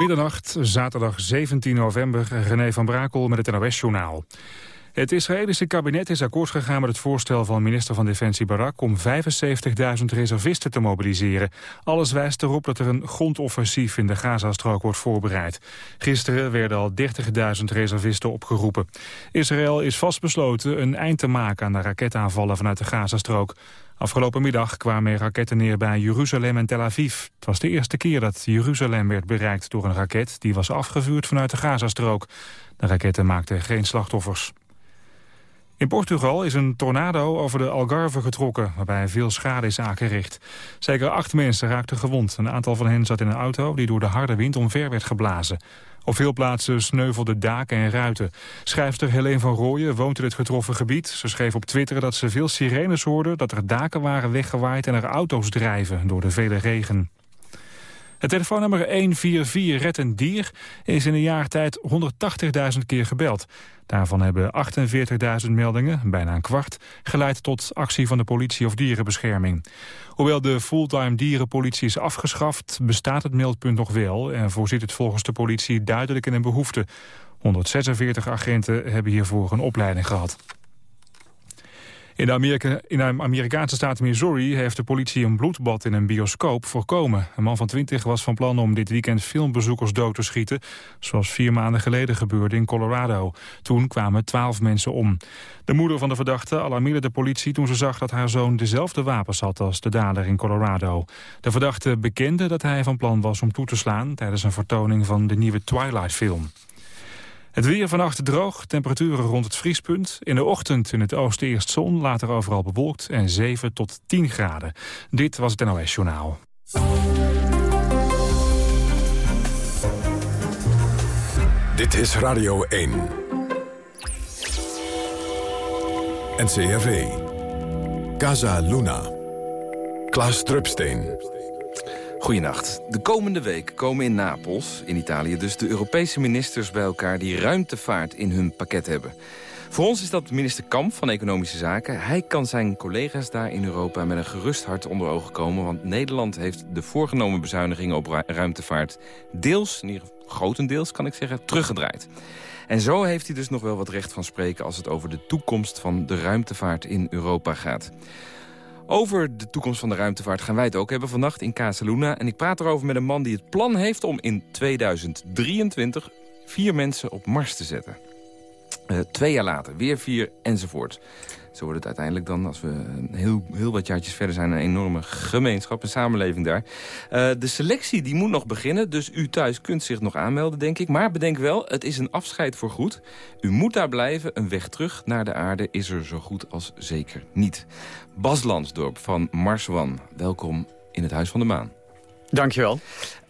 Middernacht, zaterdag 17 november, René van Brakel met het NOS-journaal. Het Israëlische kabinet is akkoord gegaan met het voorstel van minister van Defensie Barak om 75.000 reservisten te mobiliseren. Alles wijst erop dat er een grondoffensief in de Gazastrook wordt voorbereid. Gisteren werden al 30.000 reservisten opgeroepen. Israël is vastbesloten een eind te maken aan de raketaanvallen vanuit de Gazastrook. Afgelopen middag kwamen raketten neer bij Jeruzalem en Tel Aviv. Het was de eerste keer dat Jeruzalem werd bereikt door een raket... die was afgevuurd vanuit de Gazastrook. De raketten maakten geen slachtoffers. In Portugal is een tornado over de Algarve getrokken... waarbij veel schade is aangericht. Zeker acht mensen raakten gewond. Een aantal van hen zat in een auto die door de harde wind omver werd geblazen. Op veel plaatsen sneuvelden daken en ruiten. Schrijfster Helene van Rooyen woont in het getroffen gebied. Ze schreef op Twitter dat ze veel sirenes hoorde... dat er daken waren weggewaaid en er auto's drijven door de vele regen. Het telefoonnummer 144 Red een Dier is in een jaar tijd 180.000 keer gebeld. Daarvan hebben 48.000 meldingen, bijna een kwart, geleid tot actie van de politie of dierenbescherming. Hoewel de fulltime dierenpolitie is afgeschaft, bestaat het meldpunt nog wel en voorziet het volgens de politie duidelijk in een behoefte. 146 agenten hebben hiervoor een opleiding gehad. In de, Amerika, in Amerikaanse staat Missouri heeft de politie een bloedbad in een bioscoop voorkomen. Een man van 20 was van plan om dit weekend filmbezoekers dood te schieten, zoals vier maanden geleden gebeurde in Colorado. Toen kwamen twaalf mensen om. De moeder van de verdachte alarmeerde de politie toen ze zag dat haar zoon dezelfde wapens had als de dader in Colorado. De verdachte bekende dat hij van plan was om toe te slaan tijdens een vertoning van de nieuwe Twilight-film. Het weer vannacht droog, temperaturen rond het vriespunt. In de ochtend in het oosten eerst zon, later overal bewolkt en 7 tot 10 graden. Dit was het NOS Journaal. Dit is Radio 1. NCRV. Casa Luna. Klaas Drupsteen. Goedenacht. De komende week komen in Napels, in Italië... dus de Europese ministers bij elkaar die ruimtevaart in hun pakket hebben. Voor ons is dat minister Kamp van Economische Zaken. Hij kan zijn collega's daar in Europa met een gerust hart onder ogen komen... want Nederland heeft de voorgenomen bezuinigingen op ruimtevaart... deels, geval grotendeels kan ik zeggen, teruggedraaid. En zo heeft hij dus nog wel wat recht van spreken... als het over de toekomst van de ruimtevaart in Europa gaat. Over de toekomst van de ruimtevaart gaan wij het ook hebben vannacht in Casaluna. En ik praat erover met een man die het plan heeft om in 2023 vier mensen op Mars te zetten. Uh, twee jaar later, weer vier enzovoort. Zo wordt het uiteindelijk dan, als we heel, heel wat jaartjes verder zijn... een enorme gemeenschap, een samenleving daar. Uh, de selectie die moet nog beginnen, dus u thuis kunt zich nog aanmelden, denk ik. Maar bedenk wel, het is een afscheid voor goed. U moet daar blijven, een weg terug naar de aarde is er zo goed als zeker niet. Bas Lansdorp van Mars One, welkom in het Huis van de Maan. Dankjewel.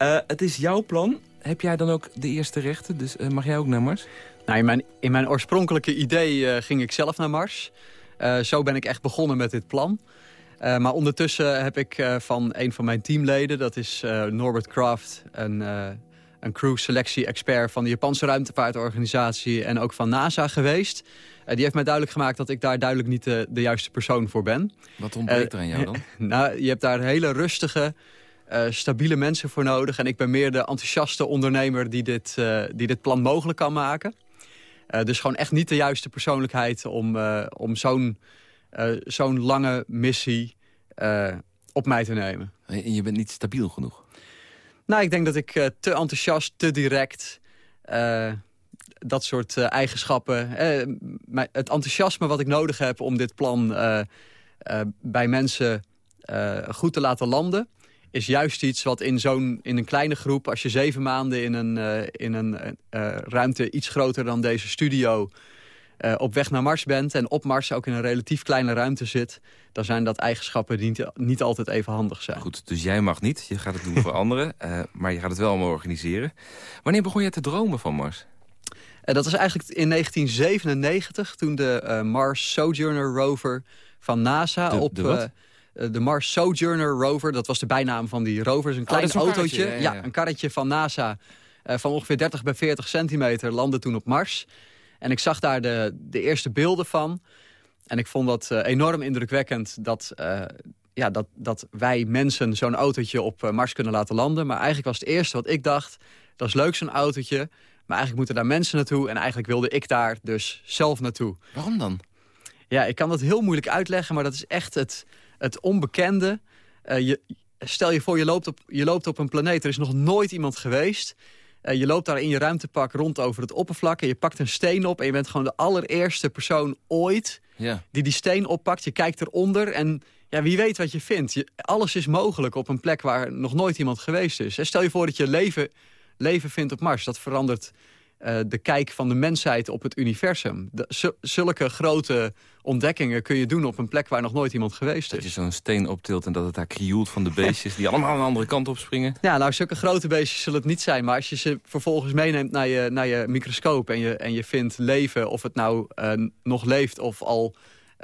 Uh, het is jouw plan. Heb jij dan ook de eerste rechten? Dus uh, mag jij ook naar Mars? Nou, in, mijn, in mijn oorspronkelijke idee uh, ging ik zelf naar Mars. Uh, zo ben ik echt begonnen met dit plan. Uh, maar ondertussen heb ik uh, van een van mijn teamleden, dat is Norbert Kraft, een, een crew selectie expert van de Japanse ruimtevaartorganisatie en ook van NASA geweest. die heeft mij duidelijk gemaakt dat ik daar duidelijk niet de, de juiste persoon voor ben. Wat ontbreekt er aan jou dan? nou, je hebt daar hele rustige, stabiele mensen voor nodig. En ik ben meer de enthousiaste ondernemer die dit, die dit plan mogelijk kan maken. Uh, dus gewoon echt niet de juiste persoonlijkheid om, uh, om zo'n uh, zo'n lange missie op mij te nemen. En je bent niet stabiel genoeg? Nou, ik denk dat ik te enthousiast, te direct... dat soort eigenschappen... het enthousiasme wat ik nodig heb om dit plan bij mensen goed te laten landen is juist iets wat in zo'n in een kleine groep... als je zeven maanden in een, uh, in een uh, ruimte iets groter dan deze studio... Uh, op weg naar Mars bent en op Mars ook in een relatief kleine ruimte zit... dan zijn dat eigenschappen die niet, niet altijd even handig zijn. Goed, dus jij mag niet, je gaat het doen voor anderen... maar je gaat het wel allemaal organiseren. Wanneer begon je te dromen van Mars? dat was eigenlijk in 1997, toen de Mars Sojourner rover van NASA... De, op de eh, de Mars Sojourner rover. Dat was de bijnaam van die rover. Een klein oh, een autootje. Karretje, ja, ja. een karretje van NASA. Uh, van ongeveer 30 bij 40 centimeter landde toen op Mars. En ik zag daar de, de eerste beelden van. En ik vond dat uh, enorm indrukwekkend dat, uh, ja, dat, dat wij mensen zo'n autootje op Mars kunnen laten landen. Maar eigenlijk was het eerste wat ik dacht... dat is leuk zo'n autootje. Maar eigenlijk moeten daar mensen naartoe. En eigenlijk wilde ik daar dus zelf naartoe. Waarom dan? Ja, ik kan dat heel moeilijk uitleggen, maar dat is echt het, het onbekende. Uh, je, stel je voor, je loopt, op, je loopt op een planeet, er is nog nooit iemand geweest. Uh, je loopt daar in je ruimtepak rond over het oppervlak... en je pakt een steen op en je bent gewoon de allereerste persoon ooit... Ja. die die steen oppakt. Je kijkt eronder en ja, wie weet wat je vindt. Je, alles is mogelijk op een plek waar nog nooit iemand geweest is. Stel je voor dat je leven, leven vindt op Mars. Dat verandert uh, de kijk van de mensheid op het universum. De, zulke grote ontdekkingen kun je doen op een plek waar nog nooit iemand geweest is. Dat je zo'n steen optilt en dat het daar krioelt van de beestjes... die allemaal aan de andere kant op springen. Ja, nou, zulke grote beestjes zullen het niet zijn. Maar als je ze vervolgens meeneemt naar je, naar je microscoop... en je, en je vindt leven, of het nou uh, nog leeft of al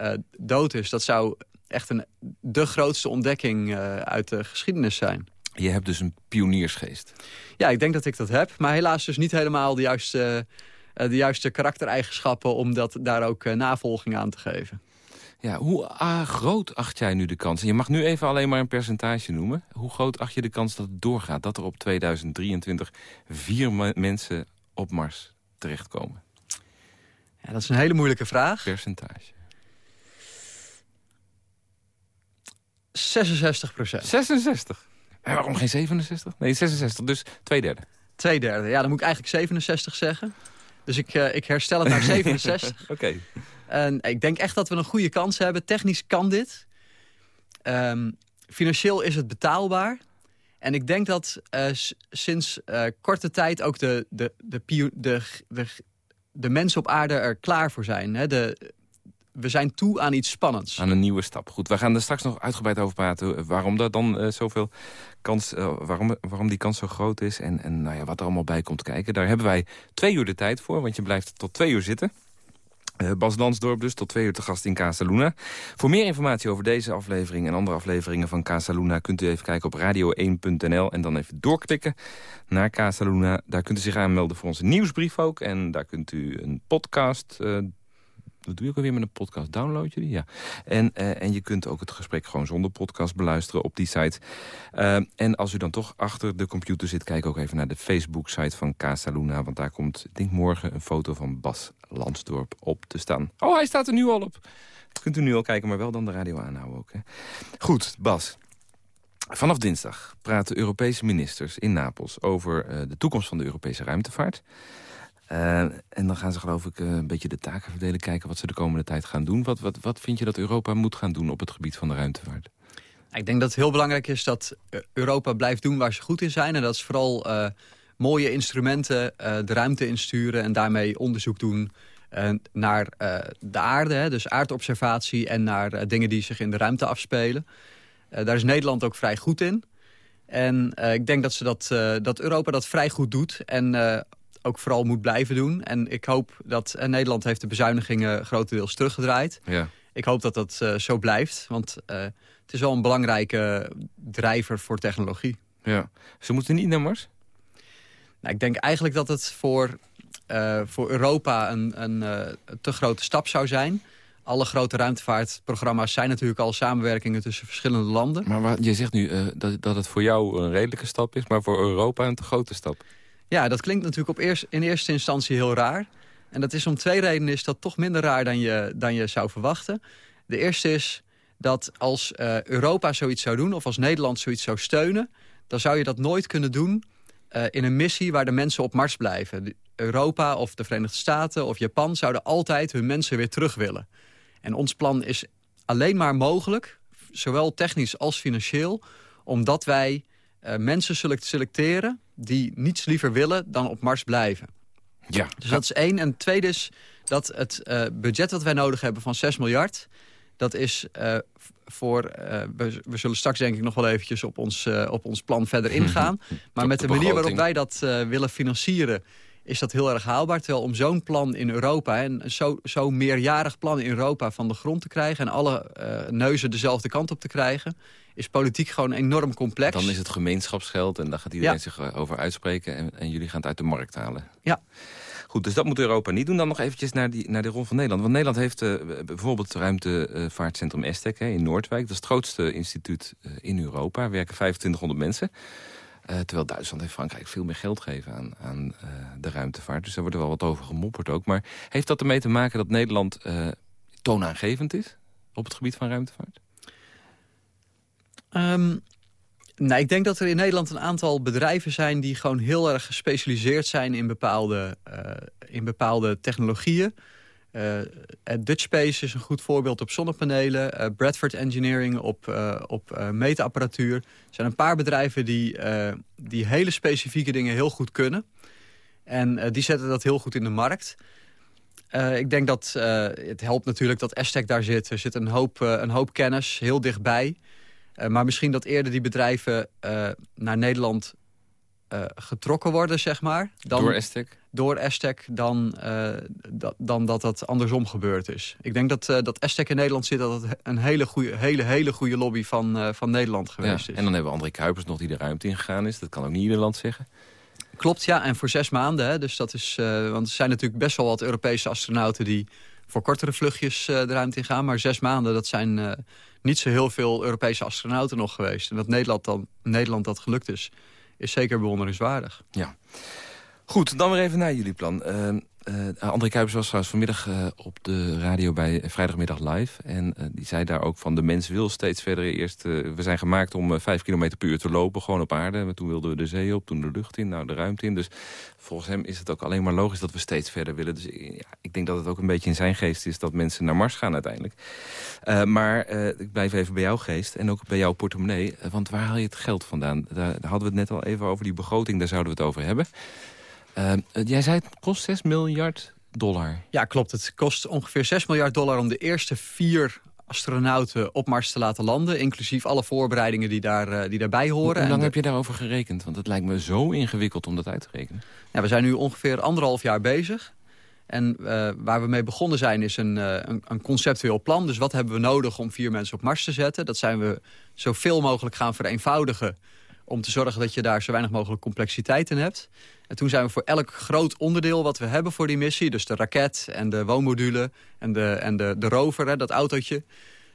uh, dood is... dat zou echt een, de grootste ontdekking uit de geschiedenis zijn. Je hebt dus een pioniersgeest. Ja, ik denk dat ik dat heb. Maar helaas dus niet helemaal de juiste, uh, de juiste karaktereigenschappen... om dat, daar ook uh, navolging aan te geven. Ja, hoe groot acht jij nu de kans? je mag nu even alleen maar een percentage noemen. Hoe groot acht je de kans dat het doorgaat? Dat er op 2023 vier mensen op Mars terechtkomen? Ja, dat is een hele moeilijke vraag. Percentage. 66 procent. 66? En waarom geen 67? Nee, 66, dus twee derde. Twee derde, ja, dan moet ik eigenlijk 67 zeggen. Dus ik, uh, ik herstel het naar 67. Oké. Okay. En ik denk echt dat we een goede kans hebben. Technisch kan dit. Um, financieel is het betaalbaar. En ik denk dat uh, sinds uh, korte tijd ook de, de, de, de, de, de mensen op aarde er klaar voor zijn. Hè? De, we zijn toe aan iets spannends. Aan een nieuwe stap. Goed, we gaan er straks nog uitgebreid over praten. Waarom dat dan uh, zoveel kans, uh, waarom, waarom die kans zo groot is. En, en nou ja, wat er allemaal bij komt kijken. Daar hebben wij twee uur de tijd voor. Want je blijft tot twee uur zitten. Bas Dansdorp dus, tot twee uur te gast in Casa Luna. Voor meer informatie over deze aflevering en andere afleveringen van Casa Luna... kunt u even kijken op radio1.nl en dan even doorklikken naar Casa Luna. Daar kunt u zich aanmelden voor onze nieuwsbrief ook. En daar kunt u een podcast uh, dat doe ook alweer met een podcast. Download je? Ja. En, uh, en je kunt ook het gesprek gewoon zonder podcast beluisteren op die site. Uh, en als u dan toch achter de computer zit... kijk ook even naar de Facebook-site van Casa Luna. Want daar komt, ik denk morgen, een foto van Bas Lansdorp op te staan. Oh, hij staat er nu al op. Kunt u nu al kijken, maar wel dan de radio aanhouden ook. Hè? Goed, Bas. Vanaf dinsdag praten Europese ministers in Napels... over uh, de toekomst van de Europese ruimtevaart... Uh, en dan gaan ze geloof ik uh, een beetje de taken verdelen... kijken wat ze de komende tijd gaan doen. Wat, wat, wat vind je dat Europa moet gaan doen op het gebied van de ruimtevaart? Ik denk dat het heel belangrijk is dat Europa blijft doen waar ze goed in zijn. En dat is vooral mooie instrumenten de ruimte insturen... en daarmee onderzoek doen naar de aarde. Hè, dus aardobservatie en naar dingen die zich in de ruimte afspelen. daar is Nederland ook vrij goed in. En ik denk dat, ze dat, dat Europa dat vrij goed doet. En ook vooral moet blijven doen. En ik hoop dat en Nederland heeft de bezuinigingen grotendeels teruggedraaid. Ja. Ik hoop dat dat uh, zo blijft, want uh, het is wel een belangrijke drijver voor technologie. Ja. Ze moeten niet naar Mars? Nou, ik denk eigenlijk dat het voor, uh, voor Europa een, een te grote stap zou zijn. Alle grote ruimtevaartprogramma's zijn natuurlijk al samenwerkingen tussen verschillende landen. Maar wat, je zegt nu dat, dat het voor jou een redelijke stap is, maar voor Europa een te grote stap. Ja, dat klinkt natuurlijk op eerst, in eerste instantie heel raar. En dat is om twee redenen is dat toch minder raar dan je, dan je zou verwachten. De eerste is dat als uh, Europa zoiets zou doen... of als Nederland zoiets zou steunen... dan zou je dat nooit kunnen doen uh, in een missie waar de mensen op Mars blijven. Europa of de Verenigde Staten of Japan zouden altijd hun mensen weer terug willen. En ons plan is alleen maar mogelijk, zowel technisch als financieel... omdat wij uh, mensen selecteren die niets liever willen dan op Mars blijven. Ja. Dus dat is één. En tweede is dat het uh, budget dat wij nodig hebben van 6 miljard... dat is uh, voor... Uh, we, we, zullen straks denk ik nog wel eventjes op ons, op ons plan verder ingaan. maar met de, de manier waarop wij dat willen financieren is dat heel erg haalbaar. Terwijl om zo'n plan in Europa, en zo'n zo meerjarig plan in Europa van de grond te krijgen... en alle neuzen dezelfde kant op te krijgen is politiek gewoon enorm complex. Dan is het gemeenschapsgeld en daar gaat iedereen zich eh, over uitspreken. En, en, jullie gaan het uit de markt halen. Ja. Goed, dus dat moet Europa niet doen. Dan nog eventjes naar, die, naar de rol van Nederland. Want Nederland heeft uh, bijvoorbeeld het ruimtevaartcentrum Estek in Noordwijk. Dat is het grootste instituut uh, in Europa. Er werken 2500 mensen. terwijl Duitsland en Frankrijk veel meer geld geven aan, aan de ruimtevaart. Dus daar wordt er wel wat over gemopperd ook. Maar heeft dat ermee te maken dat Nederland toonaangevend is op het gebied van ruimtevaart? Um, nou, ik denk dat er in Nederland een aantal bedrijven zijn... die gewoon heel erg gespecialiseerd zijn in bepaalde, uh, in bepaalde technologieën. Uh, Dutch Space is een goed voorbeeld op zonnepanelen. Uh, Bradford Engineering op, op meetapparatuur. Er zijn een paar bedrijven die, die hele specifieke dingen heel goed kunnen. En die zetten dat heel goed in de markt. ik denk dat het helpt natuurlijk dat Estec daar zit. Er zit een hoop, een hoop kennis, heel dichtbij... Uh, maar misschien dat eerder die bedrijven uh, naar Nederland uh, getrokken worden, zeg maar. Dan, door Estec? Door Estec, dan, dat, dan dat dat andersom gebeurd is. Ik denk dat, dat Estec in Nederland zit, dat het een hele goede, hele, hele goede lobby van, van Nederland geweest ja, is. En dan hebben we André Kuipers nog die de ruimte ingegaan is. Dat kan ook niet ieder land zeggen. Klopt, ja. En voor zes maanden. Hè, dus dat is, want er zijn natuurlijk best wel wat Europese astronauten... die voor kortere vluchtjes de ruimte ingaan. Maar zes maanden, dat zijn niet zo heel veel Europese astronauten nog geweest. En dat Nederland, dan, Nederland dat gelukt is, is zeker bewonderenswaardig. Ja. Goed, dan weer even naar jullie plan. Uh, uh, André Kuipers was trouwens vanmiddag uh, op de radio bij Vrijdagmiddag Live. En die zei daar ook van de mens wil steeds verder. Eerst, we zijn gemaakt om vijf kilometer per uur te lopen, gewoon op aarde. Toen wilden we de zee op, toen de lucht in, nou de ruimte in. Dus volgens hem is het ook alleen maar logisch dat we steeds verder willen. Dus ja, ik denk dat het ook een beetje in zijn geest is dat mensen naar Mars gaan uiteindelijk. maar ik blijf even bij jouw geest en ook bij jouw portemonnee. want waar haal je het geld vandaan? Daar hadden we het net al even over, die begroting, daar zouden we het over hebben. Uh, jij zei het kost 6 miljard dollar. Ja, klopt. Het kost ongeveer 6 miljard dollar om de eerste vier astronauten op Mars te laten landen. Inclusief alle voorbereidingen die, daar, uh, die daarbij horen. Hoe lang heb je daarover gerekend? Want het lijkt me zo ingewikkeld om dat uit te rekenen. Ja, we zijn nu ongeveer anderhalf jaar bezig. En uh, waar we mee begonnen zijn is een, uh, een, een, conceptueel plan. Dus wat hebben we nodig om vier mensen op Mars te zetten? Dat zijn we zoveel mogelijk gaan vereenvoudigen om te zorgen dat je daar zo weinig mogelijk complexiteit in hebt. En toen zijn we voor elk groot onderdeel wat we hebben voor die missie... dus de raket en de woonmodule en de, en de, de rover, hè, dat autootje...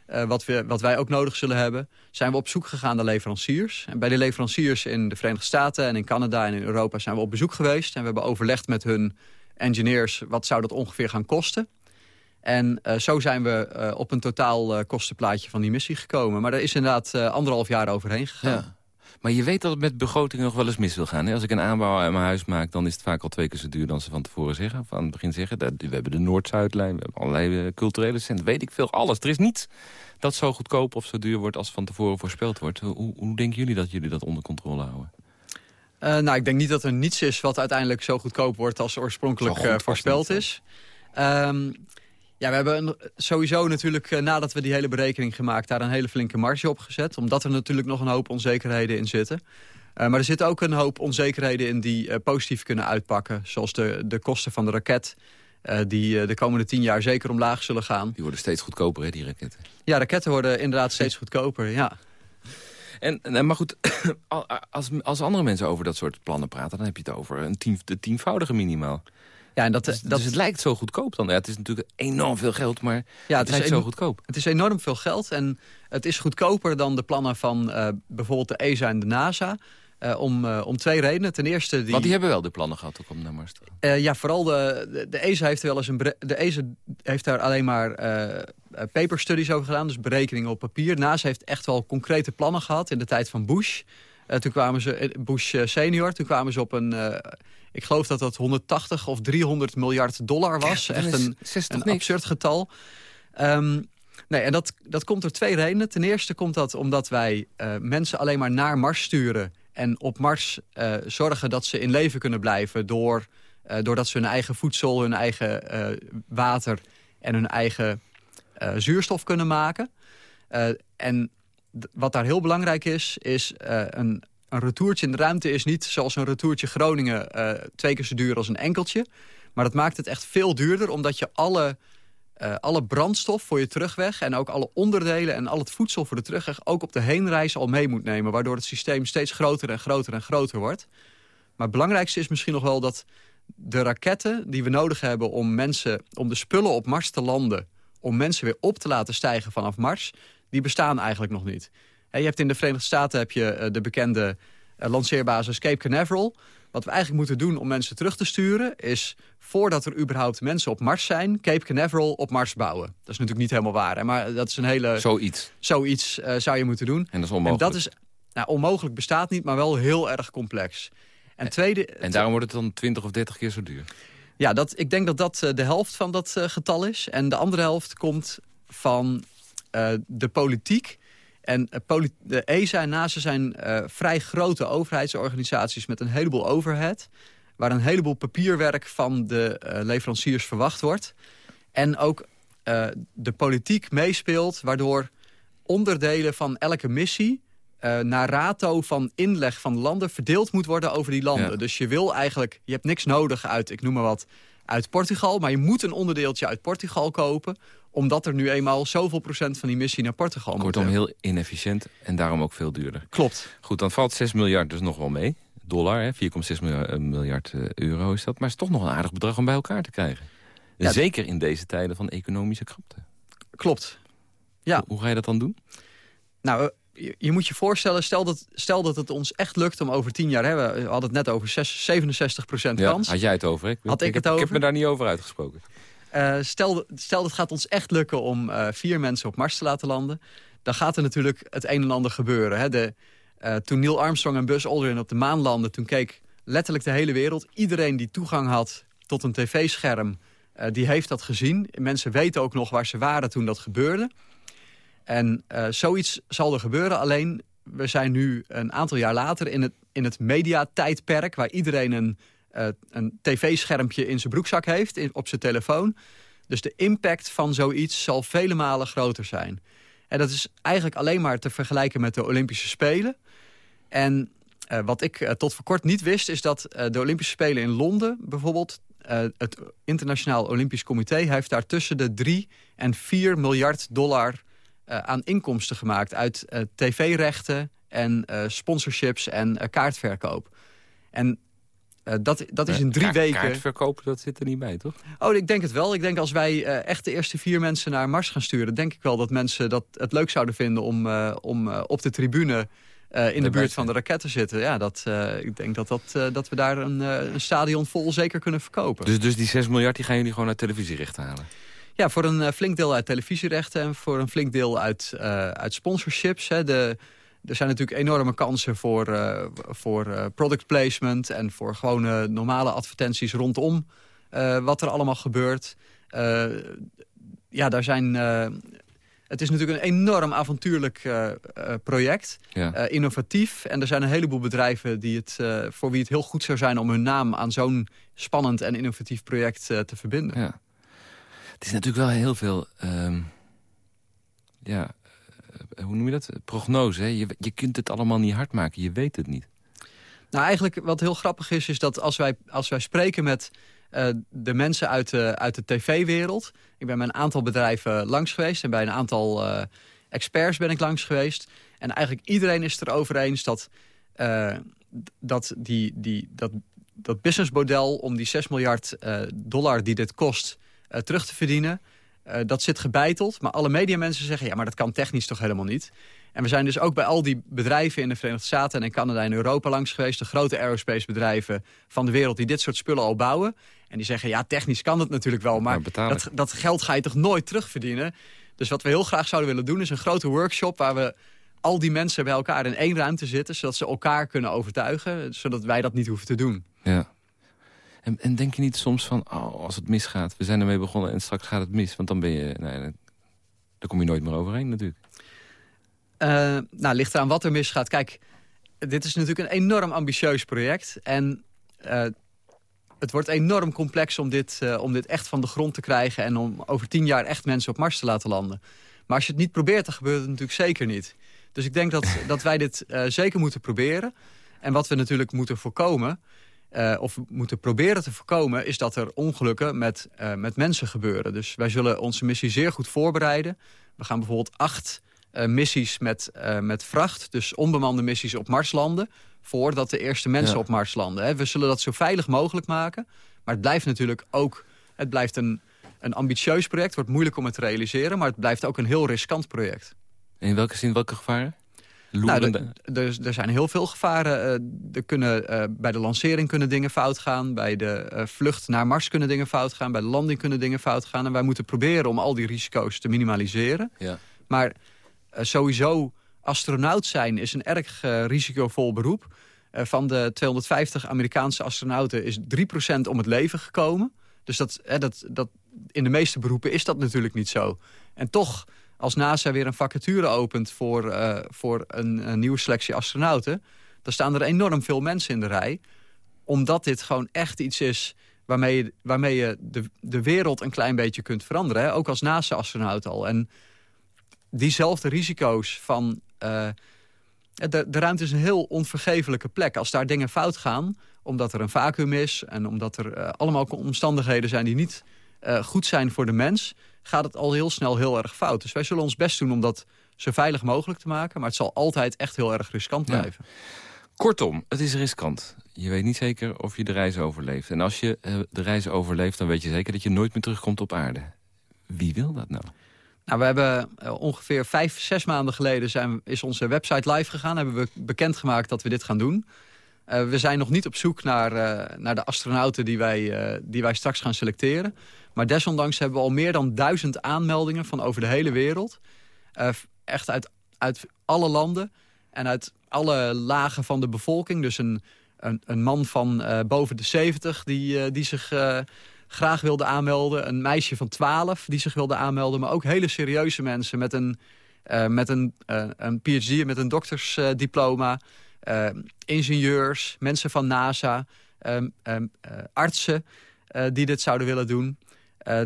Uh, wat, we, wat wij ook nodig zullen hebben... zijn we op zoek gegaan naar leveranciers. En bij de leveranciers in de Verenigde Staten en in Canada en in Europa... zijn we op bezoek geweest en we hebben overlegd met hun engineers... wat zou dat ongeveer gaan kosten... En uh, zo zijn we uh, op een totaal kostenplaatje van die missie gekomen. Maar daar is inderdaad anderhalf jaar overheen gegaan. Ja. Maar je weet dat het met begrotingen nog wel eens mis wil gaan. Hè? Als ik een aanbouw aan mijn huis maak, dan is het vaak al twee keer zo duur dan ze van tevoren zeggen. Of aan het begin zeggen. We hebben de Noord-Zuidlijn, we hebben allerlei eh, culturele centra. Weet ik veel, alles. Er is niets dat zo goedkoop of zo duur wordt als van tevoren voorspeld wordt. Hoe, hoe denken jullie dat jullie dat onder controle houden? Uh, nou, ik denk niet dat er niets is wat uiteindelijk zo goedkoop wordt als oorspronkelijk uh, voorspeld is. Um, ja, we hebben sowieso natuurlijk, eh, nadat we die hele berekening gemaakt... daar een hele flinke marge op gezet. Omdat er natuurlijk nog een hoop onzekerheden in zitten. Uh, maar er zitten ook een hoop onzekerheden in die uh, positief kunnen uitpakken. Zoals de, de kosten van de raket... Uh, die de komende tien jaar zeker omlaag zullen gaan. Die worden steeds goedkoper, hè, die raketten? Ja, raketten worden inderdaad steeds goedkoper, ja. En, maar goed, als, als andere mensen over dat soort plannen praten... dan heb je het over een tien, de tienvoudige minimaal. Ja, en dat, dus, dat, dus het lijkt zo goedkoop dan. Ja, het is natuurlijk enorm veel geld, maar ja, het, het lijkt zo goedkoop. Het is enorm veel geld en het is goedkoper dan de plannen van uh, bijvoorbeeld de ESA en de NASA... Uh, om, uh, om twee redenen. Ten eerste... Die... Want die hebben wel de plannen gehad om naar Mars te gaan. ja, vooral de, de, de, ESA heeft wel eens een... De ESA heeft daar alleen maar paper studies over gedaan. Dus berekeningen op papier. NASA heeft echt wel concrete plannen gehad in de tijd van Bush. Toen kwamen ze... Bush senior. Toen kwamen ze op een ik geloof dat dat 180 of 300 miljard dollar was. Echt een, een absurd getal. Um, nee, en dat, dat komt door twee redenen. Ten eerste komt dat omdat wij uh, mensen alleen maar naar Mars sturen... en op Mars uh, zorgen dat ze in leven kunnen blijven... Door, uh, doordat ze hun eigen voedsel, hun eigen water en hun eigen zuurstof kunnen maken. en wat daar heel belangrijk is, is een een retourtje in de ruimte is niet zoals een retourtje Groningen uh, twee keer zo duur als een enkeltje. Maar dat maakt het echt veel duurder, omdat je alle, uh, alle brandstof voor je terugweg... en ook alle onderdelen en al het voedsel voor de terugweg... ook op de heenreis al mee moet nemen. Waardoor het systeem steeds groter en groter en groter wordt. Maar het belangrijkste is misschien nog wel dat de raketten die we nodig hebben... om, mensen, om de spullen op Mars te landen... om mensen weer op te laten stijgen vanaf Mars... die bestaan eigenlijk nog niet. Je hebt in de Verenigde Staten heb je eh, de bekende lanceerbasis Cape Canaveral. Wat we eigenlijk moeten doen om mensen terug te sturen... is voordat er überhaupt mensen op Mars zijn... Cape Canaveral op Mars bouwen. Dat is natuurlijk niet helemaal waar. Hè? Maar dat is een hele... Zoiets. Zoiets zou je moeten doen. En dat is onmogelijk. En dat is, nou, onmogelijk bestaat niet, maar wel heel erg complex. En, tweede, en daarom wordt het dan 20 of 30 keer zo duur? Ja, dat, ik denk dat dat de helft van dat getal is. En de andere helft komt van de politiek. En uh, de ESA en NASA zijn uh, vrij grote overheidsorganisaties met een heleboel overhead. Waar een heleboel papierwerk van de leveranciers verwacht wordt. En ook de politiek meespeelt, waardoor onderdelen van elke missie... naar rato van inleg van landen verdeeld moet worden over die landen. Dus je wil eigenlijk, je hebt niks nodig uit, ik noem maar wat, uit Portugal. Maar je moet een onderdeeltje uit Portugal kopen omdat er nu eenmaal zoveel procent van die missie naar Portugal moet. Kortom, heel inefficiënt en daarom ook veel duurder. Klopt. Goed, dan valt 6 miljard dus nog wel mee. Dollar, 4,6 miljard, miljard uh, euro is dat. Maar het is toch nog een aardig bedrag om bij elkaar te krijgen. Ja, Zeker in deze tijden van economische krapte. Klopt. Ja. Hoe, hoe ga je dat dan doen? Nou, je, je, moet je voorstellen, stel dat, stel dat het ons echt lukt om over tien jaar... Hè, we hadden het net over 6, 67 procent kans. had jij het over? Ik, had ik, ik het heb, over? Ik heb me daar niet over uitgesproken. Uh, stel, stel dat gaat ons echt lukken om uh, vier mensen op Mars te laten landen... dan gaat er natuurlijk het een en ander gebeuren. Hè. De, uh, toen Neil Armstrong en Buzz Aldrin op de maan landden... toen keek letterlijk de hele wereld. Iedereen die toegang had tot een tv-scherm, die heeft dat gezien. Mensen weten ook nog waar ze waren toen dat gebeurde. En zoiets zal er gebeuren, alleen we zijn nu een aantal jaar later... in het, in het mediatijdperk, waar iedereen een uh, een tv-schermpje in zijn broekzak heeft, op zijn telefoon. Dus de impact van zoiets zal vele malen groter zijn. En dat is eigenlijk alleen maar te vergelijken met de Olympische Spelen. En uh, wat ik uh, tot voor kort niet wist, is dat de Olympische Spelen in Londen bijvoorbeeld... het Internationaal Olympisch Comité heeft daar tussen de 3 en 4 miljard dollar aan inkomsten gemaakt... uit tv-rechten en sponsorships en kaartverkoop. En uh, dat, dat is in drie weken... Kaartverkopen, dat zit er niet bij, toch? Oh, ik denk het wel. Ik denk als wij uh, echt de eerste vier mensen naar Mars gaan sturen... denk ik wel dat mensen dat het leuk zouden vinden om, uh, om op de tribune... in de buurt van de raket te zitten. Ja, dat, ik denk dat, dat, dat we daar een, een, stadion vol zeker kunnen verkopen. Dus, dus die 6 miljard die gaan jullie gewoon uit televisierechten halen? Ja, voor een flink deel uit televisierechten... en voor een flink deel uit, uit sponsorships. Hè. De, er zijn natuurlijk enorme kansen voor, uh, voor uh, product placement... en voor gewone normale advertenties rondom uh, wat er allemaal gebeurt. ja, daar zijn... het is natuurlijk een enorm avontuurlijk project. Ja. innovatief. En er zijn een heleboel bedrijven die het, voor wie het heel goed zou zijn... om hun naam aan zo'n spannend en innovatief project te verbinden. Ja. Het is natuurlijk wel heel veel... Um, ja, hoe noem je dat? Prognose. Hè? Je, je kunt het allemaal niet hard maken. Je weet het niet. Nou, eigenlijk wat heel grappig is, is dat als wij, als wij spreken met uh, de mensen uit de, uit de tv-wereld... ik ben bij een aantal bedrijven langs geweest... en bij een aantal uh, experts ben ik langs geweest. En eigenlijk iedereen is het erover eens dat, uh, dat, die, die, dat, dat businessmodel... om die 6 miljard dollar die dit kost terug te verdienen... Uh, dat zit gebeiteld, maar alle mediamensen zeggen... ja, maar dat kan technisch toch helemaal niet. En we zijn dus ook bij al die bedrijven in de Verenigde Staten... en in Canada en Europa langs geweest... de grote aerospace bedrijven van de wereld die dit soort spullen al bouwen. En die zeggen, ja, technisch kan het natuurlijk wel... maar, maar dat, dat geld ga je toch nooit terugverdienen? Dus wat we heel graag zouden willen doen... is een grote workshop waar we al die mensen bij elkaar in één ruimte zitten... zodat ze elkaar kunnen overtuigen, zodat wij dat niet hoeven te doen. Ja. En, en, denk je niet soms van, oh, als het misgaat, we zijn ermee begonnen en straks gaat het mis. Want dan ben je, nee, daar kom je nooit meer overheen natuurlijk. Uh, nou, ligt eraan wat er misgaat. Kijk, dit is natuurlijk een enorm ambitieus project. En uh, het wordt enorm complex om dit, uh, om dit echt van de grond te krijgen... en om over tien jaar echt mensen op Mars te laten landen. Maar als je het niet probeert, dan gebeurt het natuurlijk zeker niet. Dus ik denk dat, dat wij dit zeker moeten proberen. En wat we natuurlijk moeten voorkomen... Uh, of moeten proberen te voorkomen... is dat er ongelukken met, uh, met mensen gebeuren. Dus wij zullen onze missie zeer goed voorbereiden. We gaan bijvoorbeeld acht uh, missies met, met vracht... dus onbemande missies op Mars landen... voordat de eerste mensen ja. op Mars landen. Hè. We zullen dat zo veilig mogelijk maken. Maar het blijft natuurlijk ook... het blijft een, een ambitieus project. Het wordt moeilijk om het te realiseren... maar het blijft ook een heel riskant project. In welke zin, welke gevaren? Nou, er, er zijn heel veel gevaren. Uh, er kunnen, uh, bij de lancering kunnen dingen fout gaan. Bij de uh, vlucht naar Mars kunnen dingen fout gaan. Bij de landing kunnen dingen fout gaan. En wij moeten proberen om al die risico's te minimaliseren. Ja. Maar sowieso, astronaut zijn is een erg risicovol beroep. van de 250 Amerikaanse astronauten is 3% om het leven gekomen. Dus dat, dat, dat, in de meeste beroepen is dat natuurlijk niet zo. En toch als NASA weer een vacature opent voor, uh, voor een, nieuwe selectie astronauten... dan staan er enorm veel mensen in de rij. Omdat dit gewoon echt iets is waarmee je, waarmee je de, de wereld een klein beetje kunt veranderen. Ook als NASA-astronaut al. En diezelfde risico's van... Uh, de, de ruimte is een heel onvergevelijke plek. Als daar dingen fout gaan, omdat er een vacuüm is... en omdat er uh, allemaal omstandigheden zijn die niet goed zijn voor de mens gaat het al heel snel heel erg fout. Dus wij zullen ons best doen om dat zo veilig mogelijk te maken. Maar het zal altijd echt heel erg riskant blijven. Kortom, het is riskant. Je weet niet zeker of je de reis overleeft. En als je uh, de reis overleeft, dan weet je zeker dat je nooit meer terugkomt op aarde. Wie wil dat nou? Nou, we hebben uh, ongeveer vijf, zes maanden geleden zijn, is onze website live gegaan. Hebben we bekendgemaakt dat we dit gaan doen. Uh, we zijn nog niet op zoek naar, naar de astronauten die wij, die wij straks gaan selecteren. Maar desondanks hebben we al meer dan duizend aanmeldingen van over de hele wereld. Echt uit, uit alle landen en uit alle lagen van de bevolking. Dus een, een, een man van boven de 70 die, die zich graag wilde aanmelden. Een meisje van 12 die zich wilde aanmelden. Maar ook hele serieuze mensen met een, met een, een PhD, met een doktersdiploma. Ingenieurs, mensen van NASA, um, um, artsen die dit zouden willen doen. Uh,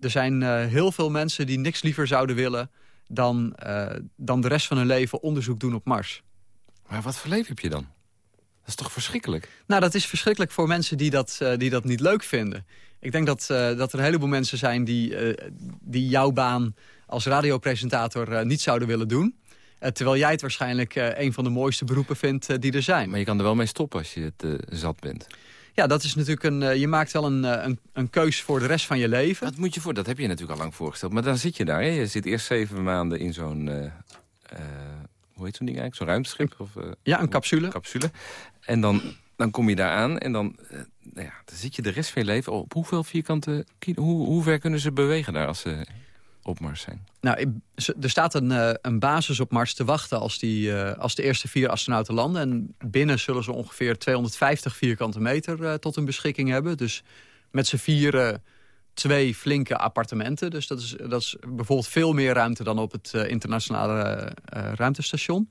er zijn heel veel mensen die niks liever zouden willen... Dan, dan de rest van hun leven onderzoek doen op Mars. Maar wat voor leven heb je dan? Dat is toch verschrikkelijk? Nou, dat is verschrikkelijk voor mensen die dat, die dat niet leuk vinden. Ik denk dat, dat er een heleboel mensen zijn die, die jouw baan als radiopresentator niet zouden willen doen. Terwijl jij het waarschijnlijk een van de mooiste beroepen vindt die er zijn. Maar je kan er wel mee stoppen als je het zat bent. Ja, dat is natuurlijk een. Je maakt wel een, een, een keus voor de rest van je leven. Dat moet je voor. Dat heb je natuurlijk al lang voorgesteld. Maar dan zit je daar. Hè? Je zit eerst zeven maanden in zo'n. Uh, hoe heet zo'n ding eigenlijk? Zo'n ruimteschip? Of, ja, een capsule. capsule. En dan, dan kom je daar aan en dan, nou ja, dan zit je de rest van je leven op hoeveel vierkante Hoe, hoe ver kunnen ze bewegen daar als ze op Mars zijn? Nou, er staat een, eh, een basis op Mars te wachten als, die, eh, als de eerste vier astronauten landen. En binnen zullen ze ongeveer 250 vierkante meter uh, tot hun beschikking hebben. Dus met z'n vieren twee flinke appartementen. Dus dat is, dat is bijvoorbeeld veel meer ruimte dan op het internationale ruimtestation.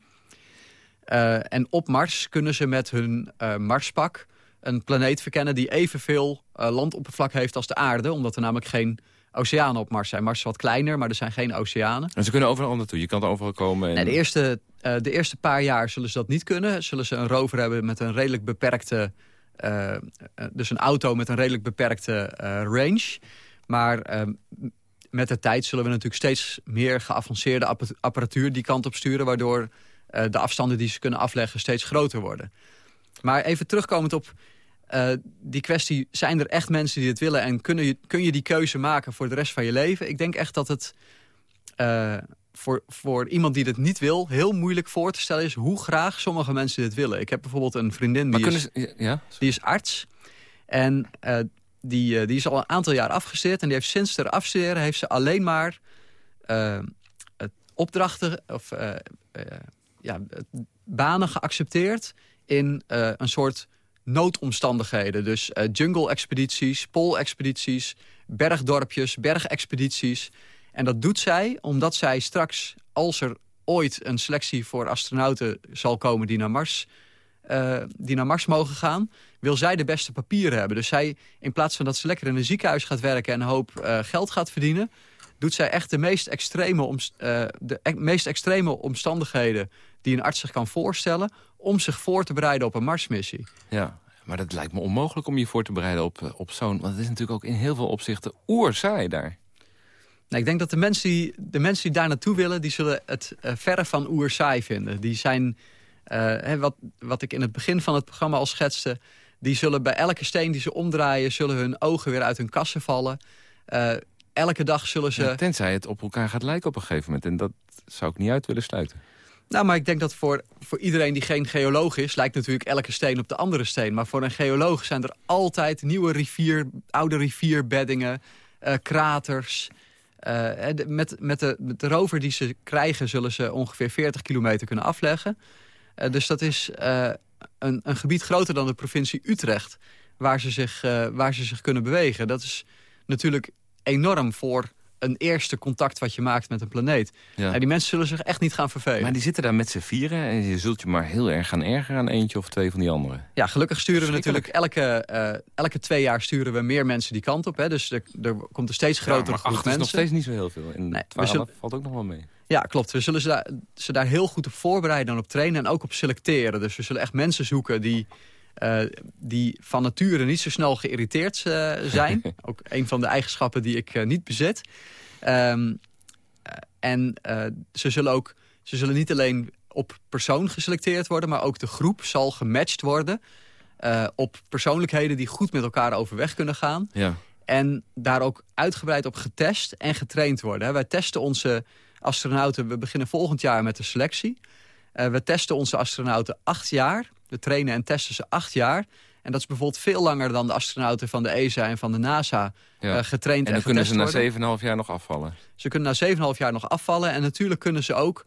en op Mars kunnen ze met hun Marspak een planeet verkennen... die evenveel landoppervlak heeft als de aarde. Omdat er namelijk geen oceanen op Mars zijn. Mars is wat kleiner, maar er zijn geen oceanen. En ze kunnen overal naartoe. Je kan er overal komen. En... Nee, de, eerste, uh, de eerste paar jaar zullen ze dat niet kunnen. Zullen ze een rover hebben met een redelijk beperkte... Uh, dus een auto met een redelijk beperkte uh, range. Maar ehm, met de tijd zullen we natuurlijk steeds meer geavanceerde apparatuur die kant op sturen... waardoor de afstanden die ze kunnen afleggen steeds groter worden. Maar even terugkomend op uh, die kwestie, zijn er echt mensen die het willen... en kunnen je, kun je die keuze maken voor de rest van je leven? Ik denk echt dat het uh, voor, voor iemand die het niet wil... heel moeilijk voor te stellen is hoe graag sommige mensen dit willen. Ik heb bijvoorbeeld een vriendin, die, is, ja? die is arts... en uh, die, die is al een aantal jaar afgestudeerd... en die heeft sinds haar afstuderen heeft ze alleen maar opdrachten... of ja, banen geaccepteerd in een soort noodomstandigheden. Dus uh, jungle-expedities, pool-expedities, bergdorpjes, bergexpedities. En dat doet zij omdat zij straks, als er ooit een selectie voor astronauten zal komen die naar Mars, uh, die naar Mars mogen gaan, wil zij de beste papieren hebben. Dus zij, in plaats van dat ze lekker in een ziekenhuis gaat werken en een hoop uh, geld gaat verdienen, doet zij echt de meest extreme, om, uh, de e meest extreme omstandigheden die een arts zich kan voorstellen om zich voor te bereiden op een Marsmissie. Ja, maar dat lijkt me onmogelijk om je voor te bereiden op, eh, op zo'n... want het is natuurlijk ook in heel veel opzichten oerzaai daar. Nou, ik denk dat de mensen, die, de mensen die daar naartoe willen... die zullen het uh, verre van oerzaai vinden. Die zijn, uh, wat, wat ik in het begin van het programma al schetste... die zullen bij elke steen die ze omdraaien... zullen hun ogen weer uit hun kassen vallen. Uh, elke dag zullen ze... Ja, tenzij het op elkaar gaat lijken op een gegeven moment. En dat zou ik niet uit willen sluiten. Nou, maar ik denk dat voor, voor iedereen die geen geoloog is... lijkt natuurlijk elke steen op de andere steen. Maar voor een geoloog zijn er altijd nieuwe rivier, oude rivierbeddingen... Uh, kraters. Uh, met, met, de, met de rover die ze krijgen... zullen ze ongeveer 40 kilometer kunnen afleggen. Uh, dus dat is een, een gebied groter dan de provincie Utrecht... waar ze zich, waar ze zich kunnen bewegen. Dat is natuurlijk enorm voor een eerste contact wat je maakt met een planeet. En die mensen zullen zich echt niet gaan vervelen. Maar die zitten daar met z'n vieren en je zult je maar heel erg gaan ergeren aan eentje of twee van die anderen. Ja, gelukkig sturen we natuurlijk elke, uh, elke twee jaar sturen we meer mensen die kant op. Hè. Dus er, er komt een steeds grotere ja, groep mensen. is nog steeds niet zo heel veel. En nee, 12 zullen... valt ook nog wel mee. Ja, klopt. We zullen ze daar, ze daar heel goed op voorbereiden en op trainen en ook op selecteren. Dus we zullen echt mensen zoeken die uh, die van nature niet zo snel geïrriteerd uh, zijn. Ook een van de eigenschappen die ik uh, niet bezit. Um, en ze zullen ook ze zullen niet alleen op persoon geselecteerd worden... maar ook de groep zal gematcht worden... op persoonlijkheden die goed met elkaar overweg kunnen gaan. Ja. En daar ook uitgebreid op getest en getraind worden. Wij testen onze astronauten... we beginnen volgend jaar met de selectie. we testen onze astronauten acht jaar we trainen en testen ze acht jaar. En dat is bijvoorbeeld veel langer dan de astronauten van de ESA en van de NASA ja. uh, getraind en, en kunnen ze na 7,5 jaar nog afvallen? Ze kunnen na 7,5 jaar nog afvallen. En natuurlijk kunnen ze ook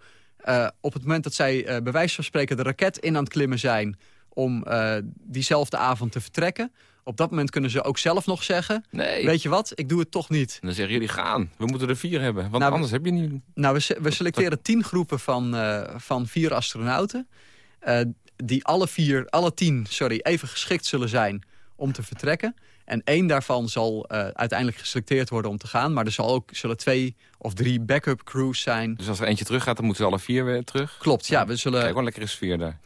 uh, op het moment dat zij uh, bij wijze van spreken de raket in aan het klimmen zijn... om diezelfde avond te vertrekken... Op dat moment kunnen ze ook zelf nog zeggen... Nee. weet je wat, ik doe het toch niet. dan zeggen jullie gaan, we moeten er vier hebben. Want nou, anders heb je niet... Nou, we, we selecteren tien groepen van, van vier astronauten die alle vier, alle tien, sorry, even geschikt zullen zijn om te vertrekken. En één daarvan zal uh, uiteindelijk geselecteerd worden om te gaan. Maar er zal ook, zullen twee of drie backup crews zijn. Dus als er eentje terug gaat, dan moeten ze alle vier weer terug? Klopt, ja. We zullen... Kijk, wel lekker sfeer daar.